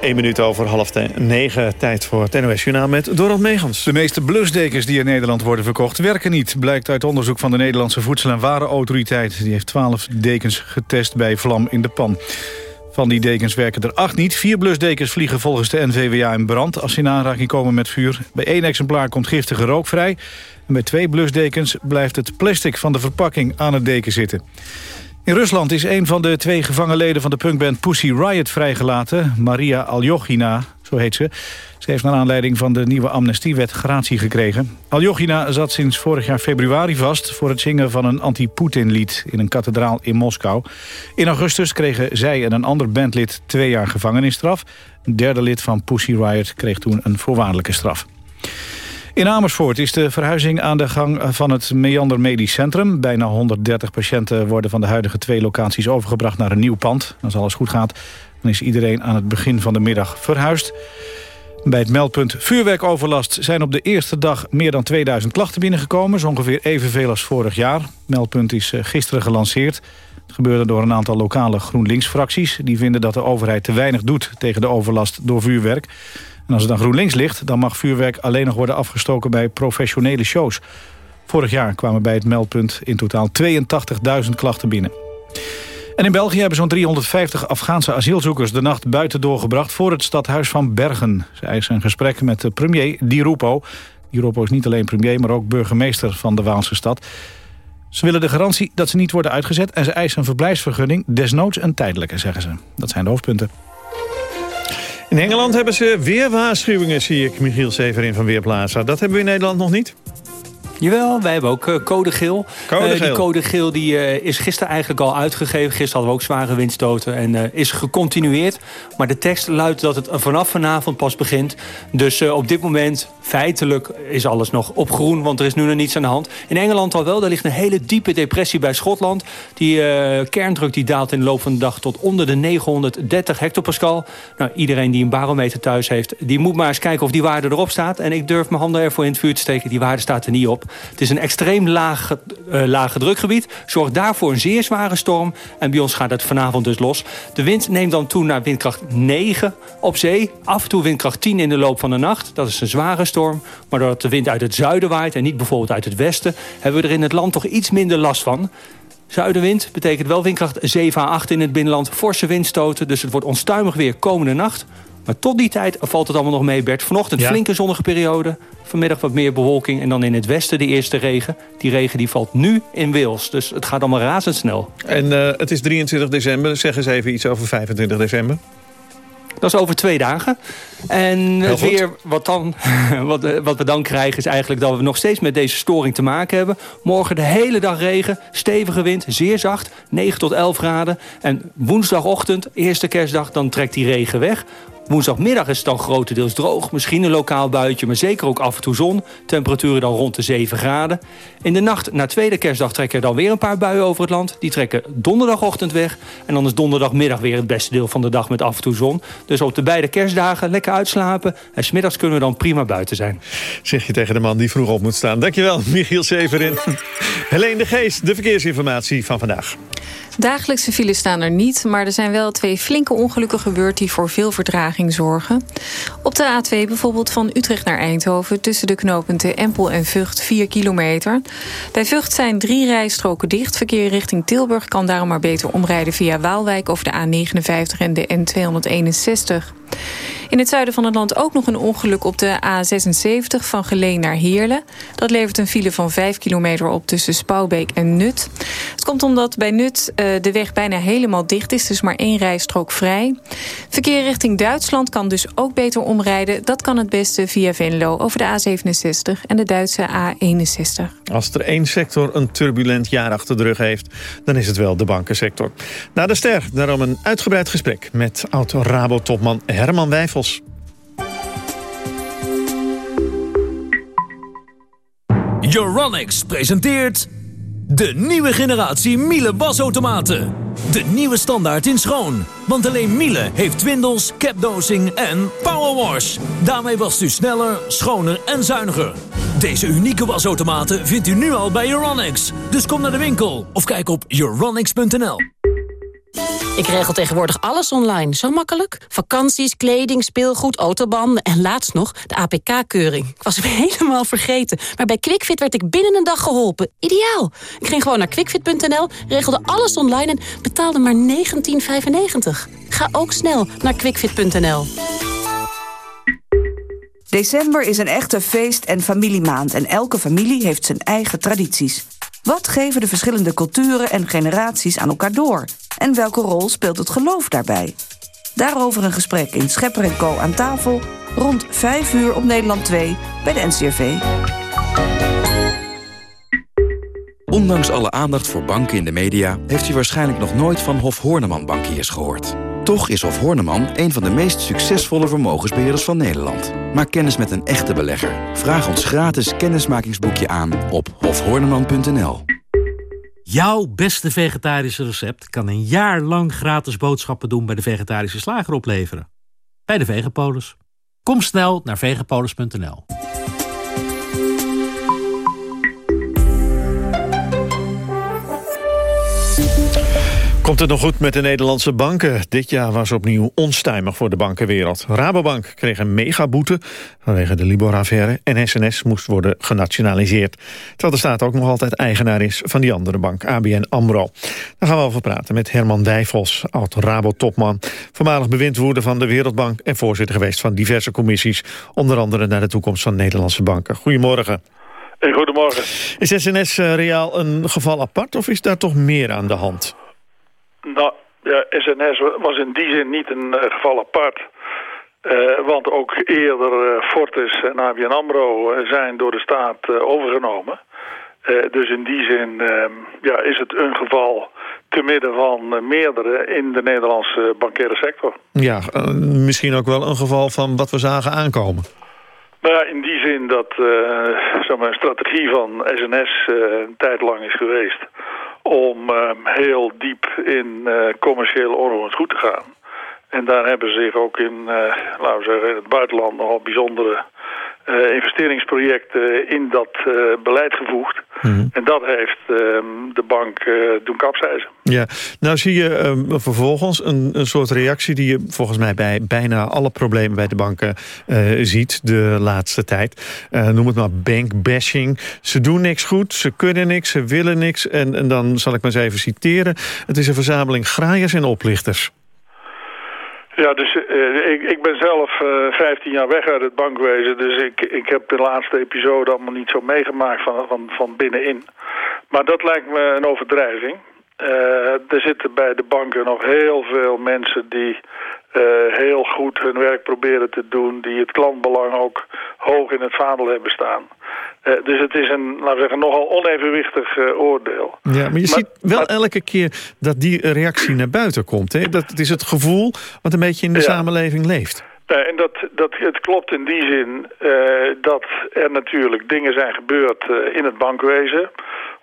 S2: 1 minuut over half negen. Tijd voor het NOS Journaal met Dorald Meegans.
S3: De meeste blusdekens die in Nederland worden verkocht werken niet. Blijkt uit onderzoek van de Nederlandse Voedsel- en Warenautoriteit. Die heeft 12 dekens getest bij vlam in de pan. Van die dekens werken er acht niet. Vier blusdekens vliegen volgens de NVWA in brand... als ze in aanraking komen met vuur. Bij één exemplaar komt giftige rook vrij. En bij twee blusdekens blijft het plastic van de verpakking aan het deken zitten. In Rusland is een van de twee gevangen leden van de punkband Pussy Riot vrijgelaten. Maria Aljogina zo heet ze. Ze heeft naar aanleiding van de nieuwe amnestiewet gratie gekregen. Aljogina zat sinds vorig jaar februari vast... voor het zingen van een anti-Poetin-lied in een kathedraal in Moskou. In augustus kregen zij en een ander bandlid twee jaar gevangenisstraf. Een derde lid van Pussy Riot kreeg toen een voorwaardelijke straf. In Amersfoort is de verhuizing aan de gang van het Meander Medisch Centrum. Bijna 130 patiënten worden van de huidige twee locaties overgebracht naar een nieuw pand. Als alles goed gaat, dan is iedereen aan het begin van de middag verhuisd. Bij het meldpunt vuurwerkoverlast zijn op de eerste dag meer dan 2000 klachten binnengekomen. Zo ongeveer evenveel als vorig jaar. Het meldpunt is eh, gisteren gelanceerd. Het gebeurde door een aantal lokale GroenLinks-fracties. Die vinden dat de overheid te weinig doet tegen de overlast door vuurwerk. En als het dan GroenLinks ligt, dan mag vuurwerk alleen nog worden afgestoken bij professionele shows. Vorig jaar kwamen bij het meldpunt in totaal 82.000 klachten binnen. En in België hebben zo'n 350 Afghaanse asielzoekers de nacht buiten doorgebracht voor het stadhuis van Bergen. Ze eisen een gesprek met de premier Di Rupo. Di Rupo is niet alleen premier, maar ook burgemeester van de Waalse stad. Ze willen de garantie dat ze niet worden uitgezet en ze eisen een verblijfsvergunning, desnoods een tijdelijke, zeggen ze. Dat zijn de hoofdpunten.
S2: In Engeland hebben ze weer waarschuwingen, zie ik, Michiel Severin van Weerplaza. Dat hebben we in Nederland nog niet.
S23: Jawel, wij hebben ook uh, code geel.
S2: Code geel.
S23: die code geel die, uh, is gisteren eigenlijk al uitgegeven. Gisteren hadden we ook zware windstoten en is gecontinueerd. Maar de tekst luidt dat het vanaf vanavond pas begint. Dus op dit moment, feitelijk, is alles nog op groen. Want er is nu nog niets aan de hand. In Engeland al wel, daar ligt een hele diepe depressie bij Schotland. Die kerndruk die daalt in de loop van de dag tot onder de 930 hectopascal. Nou, iedereen die een barometer thuis heeft, die moet maar eens kijken of die waarde erop staat. En ik durf mijn handen ervoor in het vuur te steken. Die waarde staat er niet op. Het is een extreem laag, uh, lage drukgebied. Zorgt daarvoor een zeer zware storm. En bij ons gaat het vanavond dus los. De wind neemt dan toe naar windkracht 9 op zee. Af en toe windkracht 10 in de loop van de nacht. Dat is een zware storm. Maar doordat de wind uit het zuiden waait en niet bijvoorbeeld uit het westen... hebben we er in het land toch iets minder last van. Zuidenwind betekent wel windkracht 7 à 8 in het binnenland. Forse windstoten, dus het wordt onstuimig weer komende nacht. Maar tot die tijd valt het allemaal nog mee, Bert. Vanochtend
S2: Ja.
S23: flinke zonnige periode. Vanmiddag wat meer bewolking. En dan in het westen de eerste regen. Die regen die valt nu in Wales. Dus het gaat allemaal razendsnel.
S2: En eh, het is 23 december. Zeg eens even iets over 25 december.
S23: Dat is over twee dagen. En het weer wat, dan, wat, eh, wat we dan krijgen is eigenlijk dat we nog steeds met deze storing te maken hebben. Morgen de hele dag regen, stevige wind, zeer zacht, 9 tot 11 graden. En woensdagochtend, eerste kerstdag, dan trekt die regen weg. Woensdagmiddag is het dan grotendeels droog. Misschien een lokaal buitje, maar zeker ook af en toe zon. Temperaturen dan rond de 7 graden. In de nacht na tweede kerstdag trekken er dan weer een paar buien over het land. Die trekken donderdagochtend weg. En dan is donderdagmiddag weer het beste deel van de dag met af en toe zon. Dus op de beide kerstdagen lekker uitslapen. En smiddags kunnen we dan prima buiten zijn.
S2: Zeg je tegen de man die vroeg op moet staan. Dankjewel, Michiel Severin. Helene de Geest, de verkeersinformatie van vandaag.
S24: Dagelijkse files staan er niet, maar er zijn wel twee flinke ongelukken gebeurd die voor veel vertraging zorgen. Op de A2 bijvoorbeeld van Utrecht naar Eindhoven tussen de knooppunten Empel en Vught 4 kilometer. Bij Vught zijn drie rijstroken dicht. Verkeer richting Tilburg kan daarom maar beter omrijden via Waalwijk over de A59 en de N261. In het zuiden van het land ook nog een ongeluk op de A76 van Geleen naar Heerlen. Dat levert een file van 5 kilometer op tussen Spouwbeek en Nut. Het komt omdat bij Nut eh, de weg bijna helemaal dicht is, dus maar één rijstrook vrij. Verkeer richting Duitsland kan dus ook beter omrijden. Dat kan het beste via Venlo over de A67 en de Duitse A61.
S2: Als er één sector een turbulent jaar achter de rug heeft... dan is het wel de bankensector. Na de ster, daarom een uitgebreid gesprek... met oud-Rabo-topman Herman
S25: Euronics presenteert de nieuwe generatie Miele wasautomaten. De nieuwe standaard in schoon. Want alleen Miele heeft twindels, capdosing en powerwash. Daarmee wast u sneller, schoner en zuiniger. Deze unieke wasautomaten vindt u nu al bij Euronics. Dus kom naar de winkel of kijk op euronics.nl.
S9: Ik regel tegenwoordig alles online. Zo makkelijk. Vakanties, kleding, speelgoed, autobanden en laatst nog de APK-keuring. Ik was hem helemaal vergeten. Maar bij QuickFit werd ik binnen een dag geholpen. Ideaal. Ik ging gewoon naar quickfit.nl, regelde alles online en betaalde maar 19,95. Ga ook snel naar quickfit.nl.
S26: December is een echte feest- en familiemaand en elke familie heeft zijn eigen tradities. Wat geven de verschillende culturen en generaties aan elkaar door? En welke rol speelt het geloof daarbij? Daarover een gesprek in Schepper en Co aan tafel... rond 5 uur op Nederland 2 bij de NCRV.
S27: Ondanks alle aandacht voor banken in de media... heeft u waarschijnlijk nog nooit van Hof Horneman Bankiers gehoord. Toch is Hof Horneman een van de meest succesvolle vermogensbeheerders van Nederland. Maak kennis met een echte belegger. Vraag ons gratis kennismakingsboekje aan op hofhorneman.nl.
S28: Jouw beste vegetarische recept kan een jaar lang gratis boodschappen doen... bij de vegetarische slager opleveren. Bij de Vegapolis. Kom snel naar vegapolis.nl.
S2: Komt het nog goed met de Nederlandse banken? Dit jaar was opnieuw onstuimig voor de bankenwereld. Rabobank kreeg een megaboete vanwege de Libor-affaire... en SNS moest worden genationaliseerd. Terwijl de staat ook nog altijd eigenaar is van die andere bank, ABN AMRO. Daar gaan we over praten met Herman Dijvos, oud-Rabo-topman... voormalig bewindvoerder van de Wereldbank... en voorzitter geweest van diverse commissies... onder andere naar de toekomst van Nederlandse banken. Goedemorgen.
S29: Goedemorgen.
S2: Is SNS uh, Reaal een geval apart of is daar toch meer aan de hand?
S29: Nou, ja, SNS was in die zin niet een uh, geval apart. Uh, want ook eerder uh, Fortis en ABN AMRO zijn door de staat overgenomen. dus in die zin ehm, ja, is het een geval te midden van meerdere in de Nederlandse bankaire sector.
S2: Ja, misschien ook wel een geval van wat we zagen aankomen.
S29: Nou ja, in die zin dat zeg maar, een strategie van SNS een tijd lang is geweest om uh, heel diep in uh, commerciële onroerend goed te gaan. En daar hebben ze zich ook in, laten we zeggen, in het buitenland nogal bijzondere investeringsprojecten in dat beleid gevoegd. Mm -hmm. En dat heeft de bank doen kapseizen.
S2: Ja, nou zie je vervolgens een, een, soort reactie die je volgens mij bij bijna alle problemen bij de banken ziet de laatste tijd. noem het maar bankbashing. Ze doen niks goed, ze kunnen niks, ze willen niks. En, en dan zal ik maar eens even citeren. Het is een verzameling graaiers en oplichters.
S29: Ja, dus uh, ik, ik ben zelf uh, 15 jaar weg uit het bankwezen. Dus ik, ik heb de laatste episode allemaal niet zo meegemaakt van, van, van binnenin. Maar dat lijkt me een overdrijving. Uh, er zitten bij de banken nog heel veel mensen die heel goed hun werk proberen te doen. Die het klantbelang ook hoog in het vaandel hebben staan. Uh, dus het is een, laten we zeggen, nogal onevenwichtig uh, oordeel.
S2: Ja, maar je maar, ziet wel maar, elke keer dat die reactie naar buiten komt. Hè? Dat het is het gevoel wat een beetje in de ja. samenleving leeft.
S29: Nee, en dat, dat, het klopt in die zin uh, dat er natuurlijk dingen zijn gebeurd uh, in het bankwezen.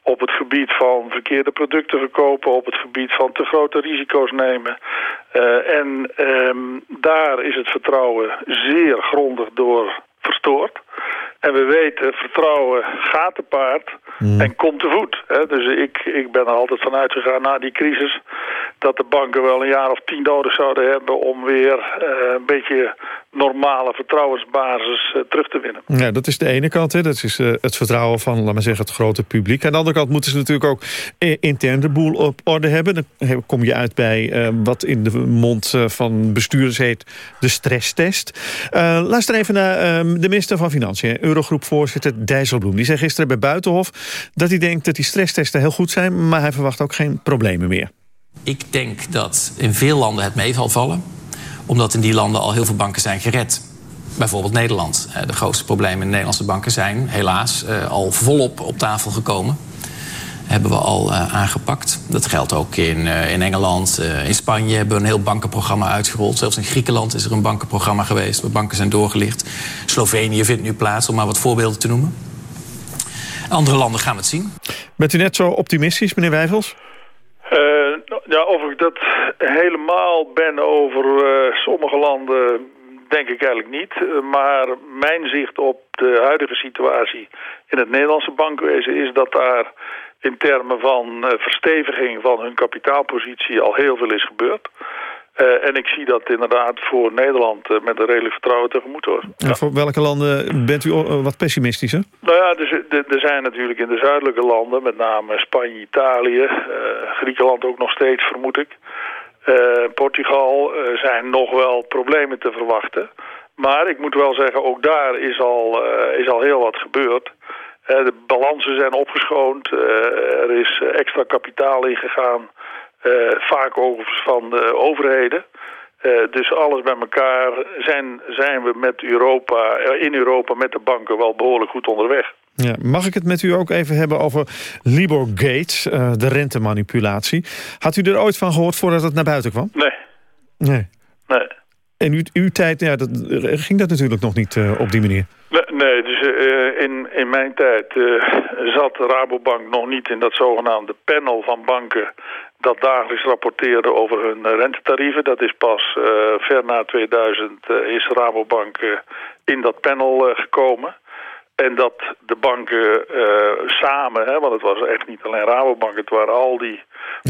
S29: Op het gebied van verkeerde producten verkopen, op het gebied van te grote risico's nemen. Uh, en um, daar is het vertrouwen zeer grondig door verstoord. En we weten, vertrouwen gaat te paard mm. en komt te voet. Hè? Dus ik, ik ben er altijd van uitgegaan na die crisis... dat de banken wel een jaar of tien nodig zouden hebben... om weer uh, een beetje normale vertrouwensbasis uh, terug te winnen.
S2: Ja, dat is de ene kant. Hè? Dat is uh, het vertrouwen van, laat maar zeggen, het grote publiek. Aan de andere kant moeten ze natuurlijk ook intern de boel op orde hebben. Dan kom je uit bij wat in de mond van bestuurders heet de stresstest. luister even naar de minister van Financiën, Eurogroep-voorzitter Dijsselbloem. Die zei gisteren bij Buitenhof dat hij denkt dat die stresstesten heel goed zijn... maar hij verwacht ook geen problemen meer.
S30: Ik denk dat in veel landen het mee zal vallen. Omdat in die landen al heel veel banken zijn gered. Bijvoorbeeld Nederland. De grootste problemen in de Nederlandse banken zijn helaas al volop op tafel gekomen hebben we al uh, aangepakt. Dat geldt ook in, uh, in Engeland. Uh, in Spanje hebben we een heel bankenprogramma uitgerold. Zelfs in Griekenland is er een bankenprogramma geweest... waar banken zijn doorgelicht. Slovenië vindt nu plaats, om maar wat voorbeelden te noemen. Andere landen gaan we het zien.
S2: Bent u net zo optimistisch, meneer Wijfels?
S29: ja, of ik dat helemaal ben over sommige landen denk ik eigenlijk niet. Maar mijn zicht op de huidige situatie in het Nederlandse bankwezen is dat daar in termen van uh, versteviging van hun kapitaalpositie al heel veel is gebeurd. Uh, en ik zie dat inderdaad voor Nederland uh, met een redelijk vertrouwen tegemoet hoor.
S2: En ja. voor welke landen bent u wat pessimistischer?
S29: Nou ja, dus, er zijn natuurlijk in de zuidelijke landen, met name Spanje, Italië, Griekenland ook nog steeds vermoed ik. Portugal zijn nog wel problemen te verwachten. Maar ik moet wel zeggen, ook daar is al, is al heel wat gebeurd. Uh, de balansen zijn opgeschoond. Uh, er is extra kapitaal ingegaan. Uh, vaak overigens van de overheden. dus alles bij elkaar zijn, zijn we met Europa, in Europa met de banken wel behoorlijk goed onderweg.
S2: Ja, mag ik het met u ook even hebben over Libor Gates, de rentemanipulatie? Had u er ooit van gehoord voordat het naar buiten kwam?
S29: Nee.
S2: Nee.
S29: Nee.
S2: En uw tijd, ja, dat, ging dat natuurlijk nog niet uh, op die manier?
S29: Nee, nee dus uh, in, in mijn tijd uh, zat Rabobank nog niet in dat zogenaamde panel van banken... dat dagelijks rapporteerde over hun rentetarieven. Dat is pas ver na 2000 is Rabobank in dat panel gekomen. En dat de banken samen, hè, want het was echt niet alleen Rabobank... het waren al die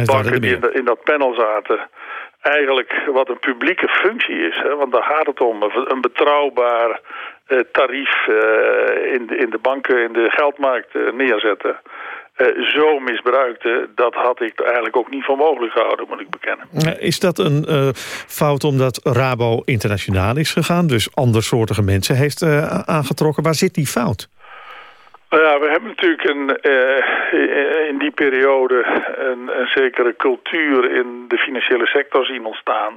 S29: banken die in, de, in dat panel zaten eigenlijk wat een publieke functie is. Hè? Want daar gaat het om. Een betrouwbaar eh, tarief eh, in, de, in de banken, in de geldmarkt eh, neerzetten. Zo misbruikte, dat had ik eigenlijk ook niet voor mogelijk gehouden, moet ik bekennen.
S2: Is dat een uh, fout omdat Rabo internationaal is gegaan, dus andersoortige mensen heeft uh, aangetrokken? Waar zit die fout?
S29: Nou ja, we hebben natuurlijk een, uh, in die periode een, een, zekere cultuur in de financiële sector zien ontstaan.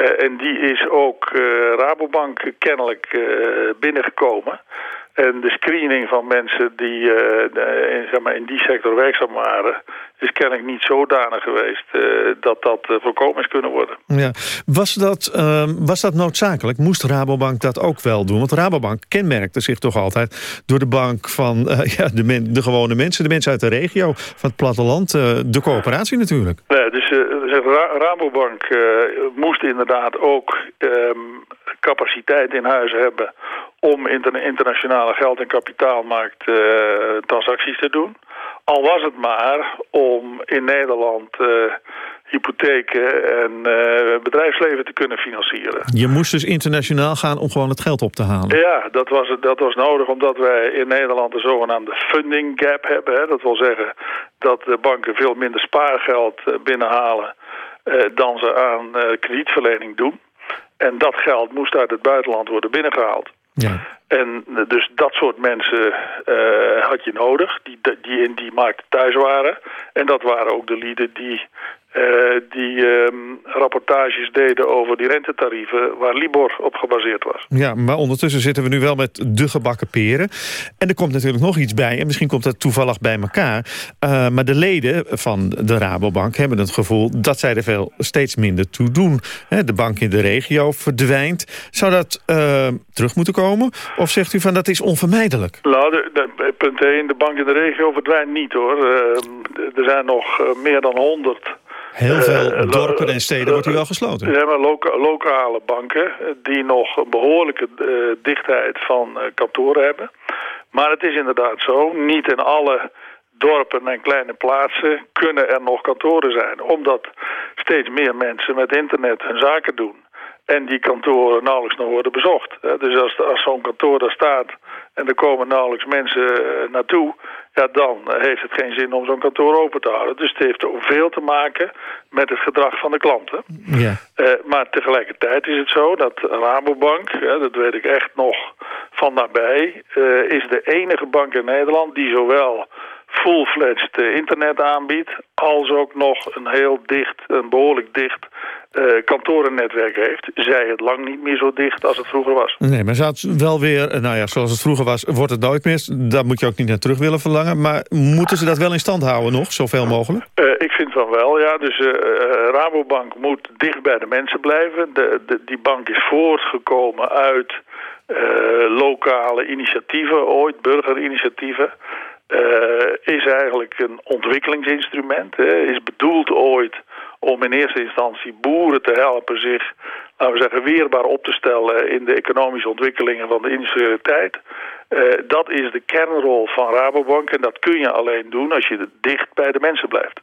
S29: Uh, en die is ook uh, Rabobank kennelijk binnengekomen. En de screening van mensen die in, zeg maar, in die sector werkzaam waren is kennelijk niet zodanig geweest uh, dat dat uh, voorkomen is kunnen worden.
S2: Ja. Was, dat, uh, was dat noodzakelijk? Moest Rabobank dat ook wel doen? Want Rabobank kenmerkte zich toch altijd door de bank van ja, de, men, de gewone mensen, de mensen uit de regio, van het platteland, de coöperatie natuurlijk.
S29: Nee, dus Ra Rabobank moest inderdaad ook um, capaciteit in huis hebben om inter internationale geld- en kapitaalmarkt transacties te doen. Al was het maar om in Nederland uh, hypotheken en uh, bedrijfsleven te kunnen financieren.
S2: Je moest dus internationaal gaan om gewoon het geld op te halen?
S29: Ja, dat was, dat was nodig omdat wij in Nederland een zogenaamde funding gap hebben. Hè. Dat wil zeggen dat de banken veel minder spaargeld eh, binnenhalen uh, dan ze aan kredietverlening doen. En dat geld moest uit het buitenland worden binnengehaald.
S2: Ja.
S29: En dus dat soort mensen uh, had je nodig, die, die in die markt thuis waren. En dat waren ook de lieden die uh, die um, rapportages deden over die rentetarieven waar Libor op gebaseerd was.
S2: Ja, maar ondertussen zitten we nu wel met de gebakken peren. En er komt natuurlijk nog iets bij, en misschien komt dat toevallig bij elkaar. Uh, maar de leden van de Rabobank hebben het gevoel dat zij er veel steeds minder toe doen. de bank in de regio verdwijnt. Zou dat uh, terug moeten komen? Of zegt u van dat is onvermijdelijk?
S29: Nou, de, de, punt 1, de bank in de regio verdwijnt niet hoor. er zijn nog meer dan 100
S2: Heel veel uh, dorpen en steden wordt u wel gesloten.
S29: Ja, maar loka lokale banken die nog een behoorlijke dichtheid van kantoren hebben. Maar het is inderdaad zo, niet in alle dorpen en kleine plaatsen kunnen er nog kantoren zijn. Omdat steeds meer mensen met internet hun zaken doen. En die kantoren nauwelijks nog worden bezocht. Dus als, als zo'n kantoor daar staat en er komen nauwelijks mensen naartoe ja, dan heeft het geen zin om zo'n kantoor open te houden. Dus het heeft ook veel te maken met het gedrag van de klanten.
S2: Ja.
S29: Uh, maar tegelijkertijd is het zo dat Rabobank, ja, dat weet ik echt nog van nabij... Uh, is de enige bank in Nederland die zowel full-fledged internet aanbiedt... als ook nog een heel dicht, een behoorlijk dicht uh, kantorennetwerk heeft. Zij het lang niet meer zo dicht als het vroeger was.
S2: Nee, maar zou het wel weer, nou ja, zoals het vroeger was, wordt het nooit meer. Daar moet je ook niet naar terug willen verlangen. Maar moeten ze dat wel in stand houden nog, zoveel mogelijk?
S29: Uh, ik vind van wel, ja. Dus uh, Rabobank moet dicht bij de mensen blijven. De, de, die bank is voortgekomen uit lokale initiatieven, ooit burgerinitiatieven. is eigenlijk een ontwikkelingsinstrument. is bedoeld ooit om in eerste instantie boeren te helpen zich, laten we zeggen, weerbaar op te stellen in de economische ontwikkelingen van de industriële tijd. Uh, dat is de kernrol van Rabobank en dat kun je alleen doen als je dicht bij de mensen blijft.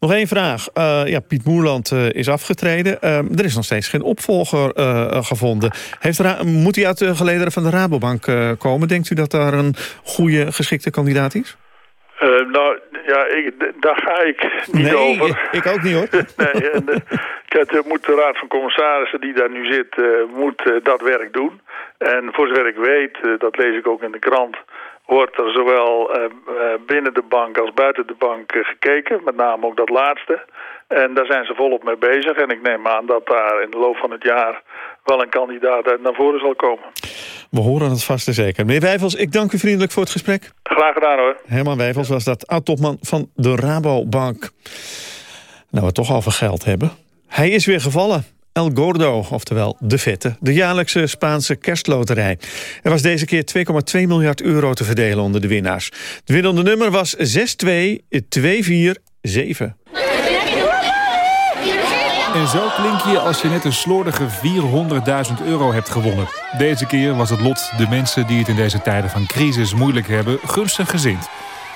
S2: Nog één vraag. Uh, ja, Piet Moerland uh, is afgetreden. er is nog steeds geen opvolger gevonden. Heeft moet hij uit de gelederen van de Rabobank komen? Denkt u dat daar een goede, geschikte kandidaat is?
S29: Uh, nou, ja, ik, daar ga ik niet
S2: nee,
S29: over.
S2: ik ook niet hoor.
S29: nee, en, uh, kijk, moet de Raad van Commissarissen die daar nu zit, uh, moet dat werk doen. En voor zover ik weet, dat lees ik ook in de krant, wordt er zowel binnen de bank als buiten de bank gekeken. Met name ook dat laatste. En daar zijn ze volop mee bezig. En ik neem aan dat daar in de loop van het jaar wel een kandidaat uit naar voren zal komen.
S2: We horen het vast en zeker. Meneer Wijfels, ik dank u vriendelijk voor het gesprek.
S29: Graag gedaan hoor.
S2: Herman Wijfels was dat oud-topman van de Rabobank. Nou, we het toch over geld hebben. Hij is weer gevallen. El Gordo, oftewel De Vette, de jaarlijkse Spaanse kerstloterij. Er was deze keer 2,2 miljard euro te verdelen onder de winnaars. Het winnende nummer was 622447.
S3: En zo klink je als je net een slordige 400.000 euro hebt gewonnen. Deze keer was het lot de mensen die het in deze tijden van crisis moeilijk hebben gunstig gezind.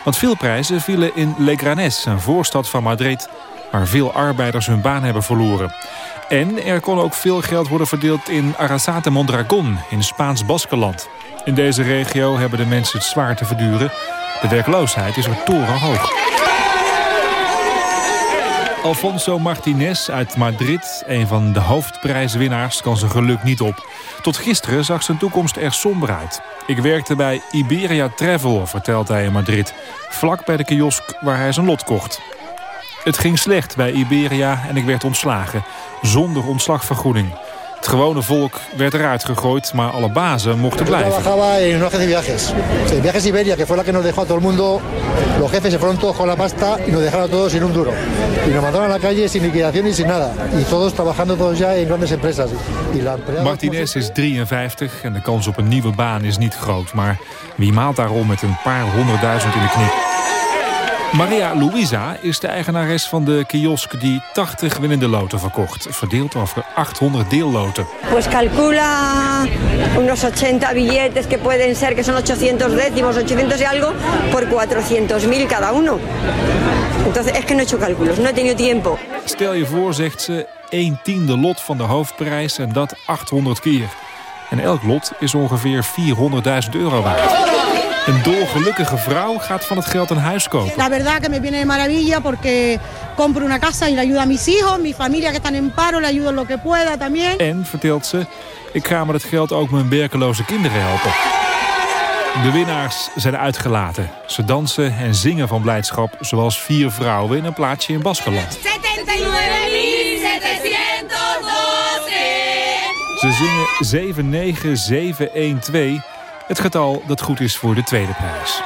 S3: Want veel prijzen vielen in Legranes, een voorstad van Madrid... waar veel arbeiders hun baan hebben verloren. En er kon ook veel geld worden verdeeld in Arrasate Mondragon in Spaans Baskenland. In deze regio hebben de mensen het zwaar te verduren. De werkloosheid is er torenhoog. Alfonso Martinez uit Madrid, een van de hoofdprijswinnaars, kan zijn geluk niet op. Tot gisteren zag zijn toekomst er somber uit. Ik werkte bij Iberia Travel, vertelt hij in Madrid. Vlak bij de kiosk waar hij zijn lot kocht. Het ging slecht bij Iberia en ik werd ontslagen. Zonder ontslagvergoeding. Het gewone volk werd eruit gegooid, maar alle bazen mochten blijven.
S31: Los jefes se fueron todos con la pasta y nos dejaron todos sin un duro. Y nos mandaron a la calle sin liquidación y sin nada. Y todos trabajando todos ya en grandes empresas.
S3: Martinez is 53 en de kans op een nieuwe baan is niet groot. Maar wie maalt daarom met een paar honderdduizend in de knip? Maria Luisa is de eigenares van de kiosk die 80 winnende loten verkocht. Verdeeld over 800 deelloten.
S32: Pues calcula unos 80 billetes que pueden ser, que son 800 décimos, 800 y algo, por 400.000 cada uno. Entonces es que no he hecho cálculos, no he tenido tiempo.
S3: Stel je voor, zegt ze, 1 tiende lot van de hoofdprijs en dat 800 keer. En elk lot is ongeveer 400.000 euro waard. Een dolgelukkige vrouw gaat van het geld een huis kopen.
S33: La verdad que me viene de maravilla porque compro una casa y le ayudo a mis hijos, mi familia que están en paro, le ayudo en lo que pueda también.
S3: En, vertelt ze, ik ga met het geld ook mijn werkeloze kinderen helpen. De winnaars zijn uitgelaten. Ze dansen en zingen van blijdschap, zoals vier vrouwen in een plaatsje in Baskeland. Ze zingen 79712, het getal dat goed is voor de tweede prijs.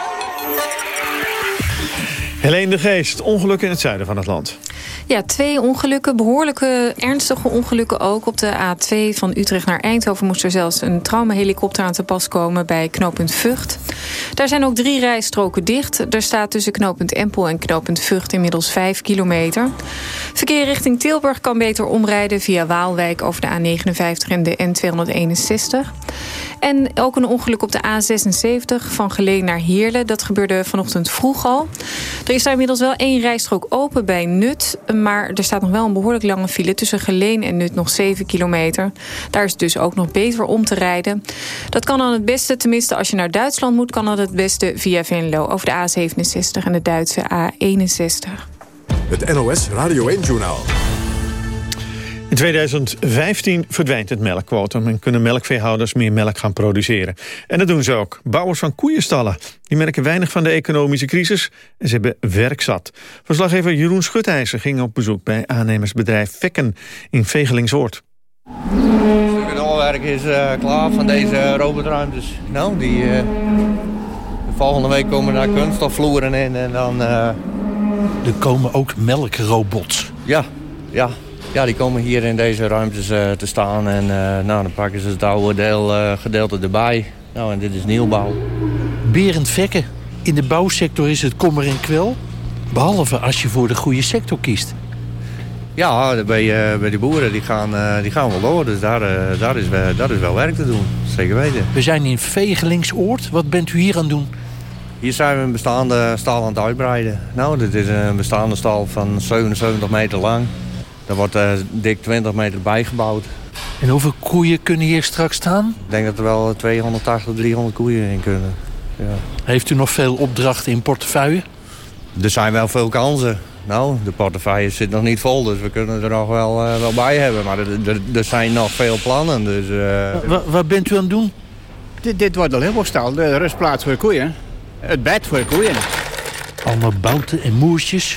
S2: Helene de Geest, ongeluk in het zuiden van het land.
S24: Ja, twee ongelukken, behoorlijke ernstige ongelukken ook. Op de A2 van Utrecht naar Eindhoven moest er zelfs een traumahelikopter aan te pas komen bij knooppunt Vught. Daar zijn ook drie rijstroken dicht. Er staat tussen knooppunt Empel en knooppunt Vught inmiddels 5 kilometer. Verkeer richting Tilburg kan beter omrijden via Waalwijk over de A59 en de N261. En ook een ongeluk op de A76 van Geleen naar Heerlen. Dat gebeurde vanochtend vroeg al. Er is daar inmiddels wel één rijstrook open bij Nut. Maar er staat nog wel een behoorlijk lange file tussen Geleen en Nut nog 7 kilometer. Daar is het dus ook nog beter om te rijden. Dat kan dan het beste, tenminste als je naar Duitsland moet... kan dat het beste via Venlo over de A67 en de Duitse A61.
S1: Het NOS Radio 1-journaal.
S2: In 2015 verdwijnt het melkquotum en kunnen melkveehouders meer melk gaan produceren. En dat doen ze ook. Bouwers van koeienstallen. Die merken weinig van de economische crisis en ze hebben werk zat. Verslaggever Jeroen Schutijzer ging op bezoek bij aannemersbedrijf Vekken in Vegelingsoord.
S34: Het rolwerk is uh, klaar van deze robotruimtes. Nou, die, uh, de volgende week komen daar kunststofvloeren in en dan... Uh...
S35: Er komen ook melkrobots.
S34: Ja, ja. Ja, die komen hier in deze ruimtes uh, te staan en uh, nou, dan pakken ze het oude deel, uh, gedeelte erbij. Nou, en dit is nieuwbouw.
S35: Berend Vekke, in de bouwsector is het kommer en kwel. Behalve als je voor de goede sector kiest.
S34: Ja, bij, bij de boeren die gaan, die gaan wel door. Dus daar, daar, is, daar is wel werk te doen, zeker weten.
S35: We zijn in Vegelingsoord. Wat bent u hier aan het doen?
S34: Hier zijn we een bestaande stal aan het uitbreiden. Nou, dit is een bestaande stal van 77 meter lang. Daar wordt uh, dik 20 meter bijgebouwd.
S35: En hoeveel koeien kunnen hier straks staan?
S34: Ik denk dat er wel 280, 300 koeien in kunnen. Ja.
S35: Heeft u nog veel opdrachten in portefeuille?
S34: Er zijn wel veel kansen. Nou, de portefeuille zit nog niet vol, dus we kunnen er nog wel, uh, wel bij hebben. Maar er, er, er, zijn nog veel plannen. Dus, uh...
S35: Wa wat bent u aan het doen?
S36: Dit, dit wordt de leeuwstal, de rustplaats voor koeien. Het bed voor koeien.
S35: Allemaal bouten en moertjes.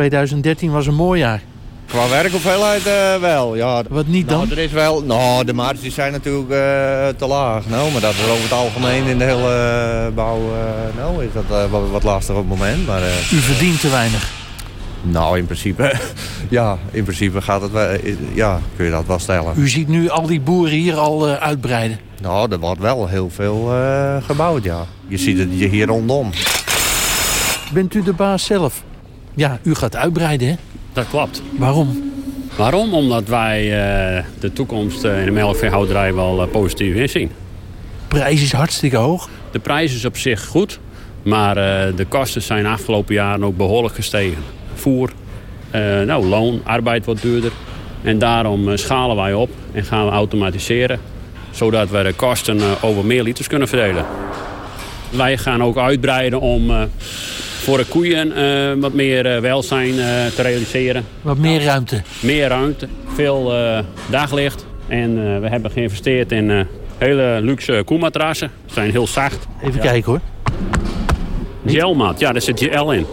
S35: 2013 was een mooi jaar.
S34: Qua werkhoeveelheid uh, wel, ja.
S35: Wat niet
S34: nou,
S35: dan?
S34: Er is wel, nou, de marges zijn natuurlijk uh, te laag. Nou, maar dat is over het algemeen in de hele uh, bouw nou, is dat wat, wat lastig op het moment. Maar,
S35: U verdient te weinig?
S34: Nou, in principe, ja, in principe gaat het wel, ja, kun je dat wel stellen.
S35: U ziet nu al die boeren hier al uitbreiden?
S34: Nou, er wordt wel heel veel gebouwd, ja. Je ziet het hier rondom.
S35: Bent u de baas zelf? Ja, u gaat uitbreiden, hè?
S37: Dat klopt.
S35: Waarom?
S37: Waarom? Omdat wij uh, de toekomst in de melkveehouderij wel uh, positief inzien.
S35: De prijs is hartstikke hoog.
S37: De prijs is op zich goed, maar uh, de kosten zijn de afgelopen jaren ook behoorlijk gestegen. Voer, nou, loon, arbeid wordt duurder. En daarom schalen wij op en gaan we automatiseren. Zodat we de kosten over meer liters kunnen verdelen. Wij gaan ook uitbreiden om voor de koeien uh, wat meer uh, welzijn uh, te realiseren.
S35: Wat meer ruimte?
S37: Meer ruimte, veel daglicht. En we hebben geïnvesteerd in hele luxe koematrassen. Ze zijn heel zacht.
S35: Even ja. kijken hoor.
S37: Gelmat, ja, daar zit gel in.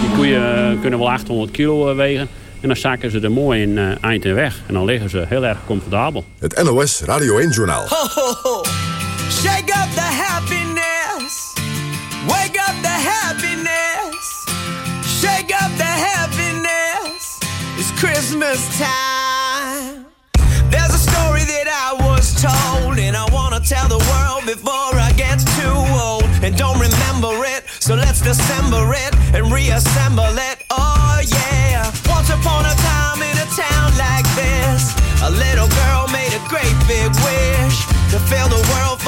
S37: Die koeien kunnen wel 800 kilo wegen. En dan zakken ze er mooi in eind en weg. En dan liggen ze heel erg comfortabel.
S1: Het NOS Radio 1 Journaal.
S38: Ho, ho, ho. Shake up the happiness. Wake up Christmas time. There's a story that I was told, and I want to tell the world before I get too old. And don't remember it, so let's dissemble it and reassemble it. Oh, yeah. Once upon a time in a town like this, a little girl made a great big wish to fill the world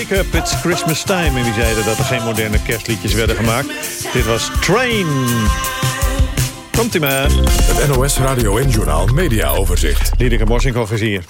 S38: shake up, it's Christmas time.
S2: En wie zeiden dat er geen moderne kerstliedjes werden gemaakt? Dit was Train. Komt-ie maar.
S1: Het NOS Radio en Journaal Media Overzicht.
S2: Liedeke Morsinkhoff is hier.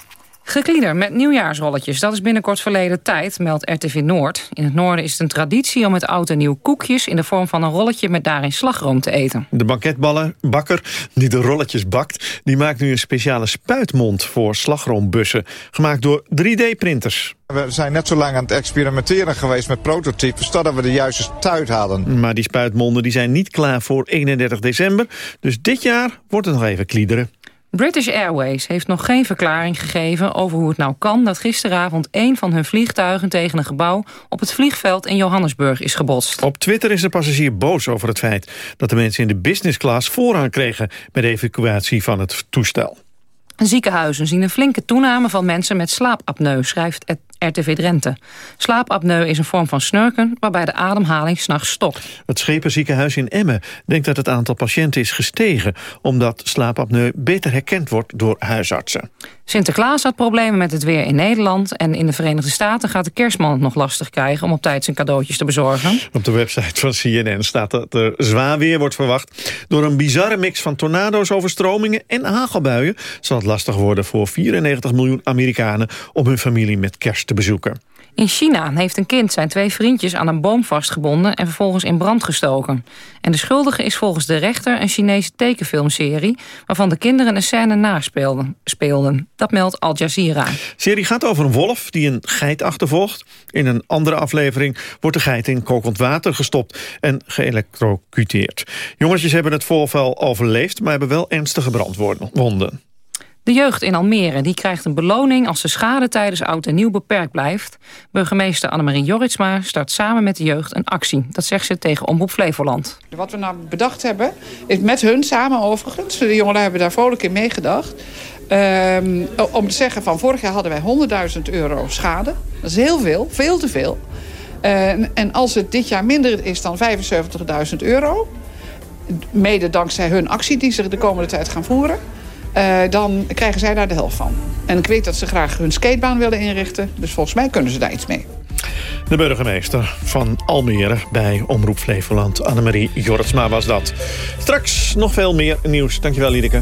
S39: Geklieder met nieuwjaarsrolletjes. Dat is binnenkort verleden tijd, meldt RTV Noord. In het noorden is het een traditie om met oud en nieuw koekjes... in de vorm van een rolletje met daarin slagroom te eten.
S2: De banketbakker die de rolletjes bakt... die maakt nu een speciale spuitmond voor slagroombussen. Gemaakt door 3D-printers.
S40: We zijn net zo lang aan het experimenteren geweest met prototypes... totdat we de juiste stuit hadden.
S2: Maar die spuitmonden die zijn niet klaar voor 31 december. Dus dit jaar wordt het nog even kliederen.
S39: British Airways heeft nog geen verklaring gegeven over hoe het nou kan dat gisteravond een van hun vliegtuigen tegen een gebouw op het vliegveld in Johannesburg is gebotst.
S2: Op Twitter is de passagier boos over het feit dat de mensen in de business class voorrang kregen bij de evacuatie van het toestel.
S39: Ziekenhuizen zien een flinke toename van mensen met slaapapneu, schrijft RTV Drenthe. Slaapapneu is een vorm van snurken waarbij de ademhaling s'nachts stokt.
S2: Het Schepenziekenhuis in Emmen denkt dat het aantal patiënten is gestegen... omdat slaapapneu beter herkend wordt door huisartsen.
S39: Sinterklaas had problemen met het weer in Nederland... en in de Verenigde Staten gaat de kerstman het nog lastig krijgen... om op tijd zijn cadeautjes te bezorgen.
S2: Op de website van CNN staat dat er zwaar weer wordt verwacht. Door een bizarre mix van tornado's, overstromingen en hagelbuien... zal het lastig worden voor 94 miljoen Amerikanen... om hun familie met kerst te bezoeken.
S39: In China heeft een kind zijn twee vriendjes aan een boom vastgebonden... en vervolgens in brand gestoken. En de schuldige is volgens de rechter een Chinese tekenfilmserie... waarvan de kinderen een scène naspeelden. Speelden. Dat meldt Al Jazeera. De
S2: serie gaat over een wolf die een geit achtervolgt. In een andere aflevering wordt de geit in kokend water gestopt... en geëlectrocuteerd. Jongetjes hebben het voorval overleefd... maar hebben wel ernstige brandwonden.
S39: De jeugd in Almere die krijgt een beloning als de schade tijdens oud en nieuw beperkt blijft. Burgemeester Annemarie Jorritsma start samen met de jeugd een actie. Dat zegt ze tegen Omroep Flevoland.
S41: Wat we nou bedacht hebben, is met hun samen overigens. De jongeren hebben daar vrolijk in meegedacht. Um, om te zeggen van vorig jaar hadden wij 100.000 euro schade. Dat is heel veel, veel te veel. En als het dit jaar minder is dan 75.000 euro... mede dankzij hun actie die ze de komende tijd gaan voeren... Uh, dan krijgen zij daar de helft van. En ik weet dat ze graag hun skatebaan willen inrichten. Dus volgens mij kunnen ze daar iets mee.
S2: De burgemeester van Almere bij Omroep Flevoland, Annemarie Jortsma was dat. Straks nog veel meer nieuws. Dankjewel, Liedeke.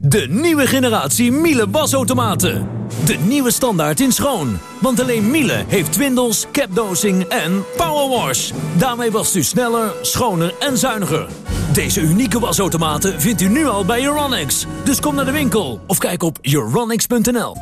S42: De nieuwe generatie Miele wasautomaten. De nieuwe standaard in schoon. Want alleen Miele heeft twindels, capdosing en powerwash. Daarmee wast u sneller, schoner en zuiniger. Deze unieke wasautomaten vindt u nu al bij Euronics. Dus kom naar de winkel of kijk op euronics.nl.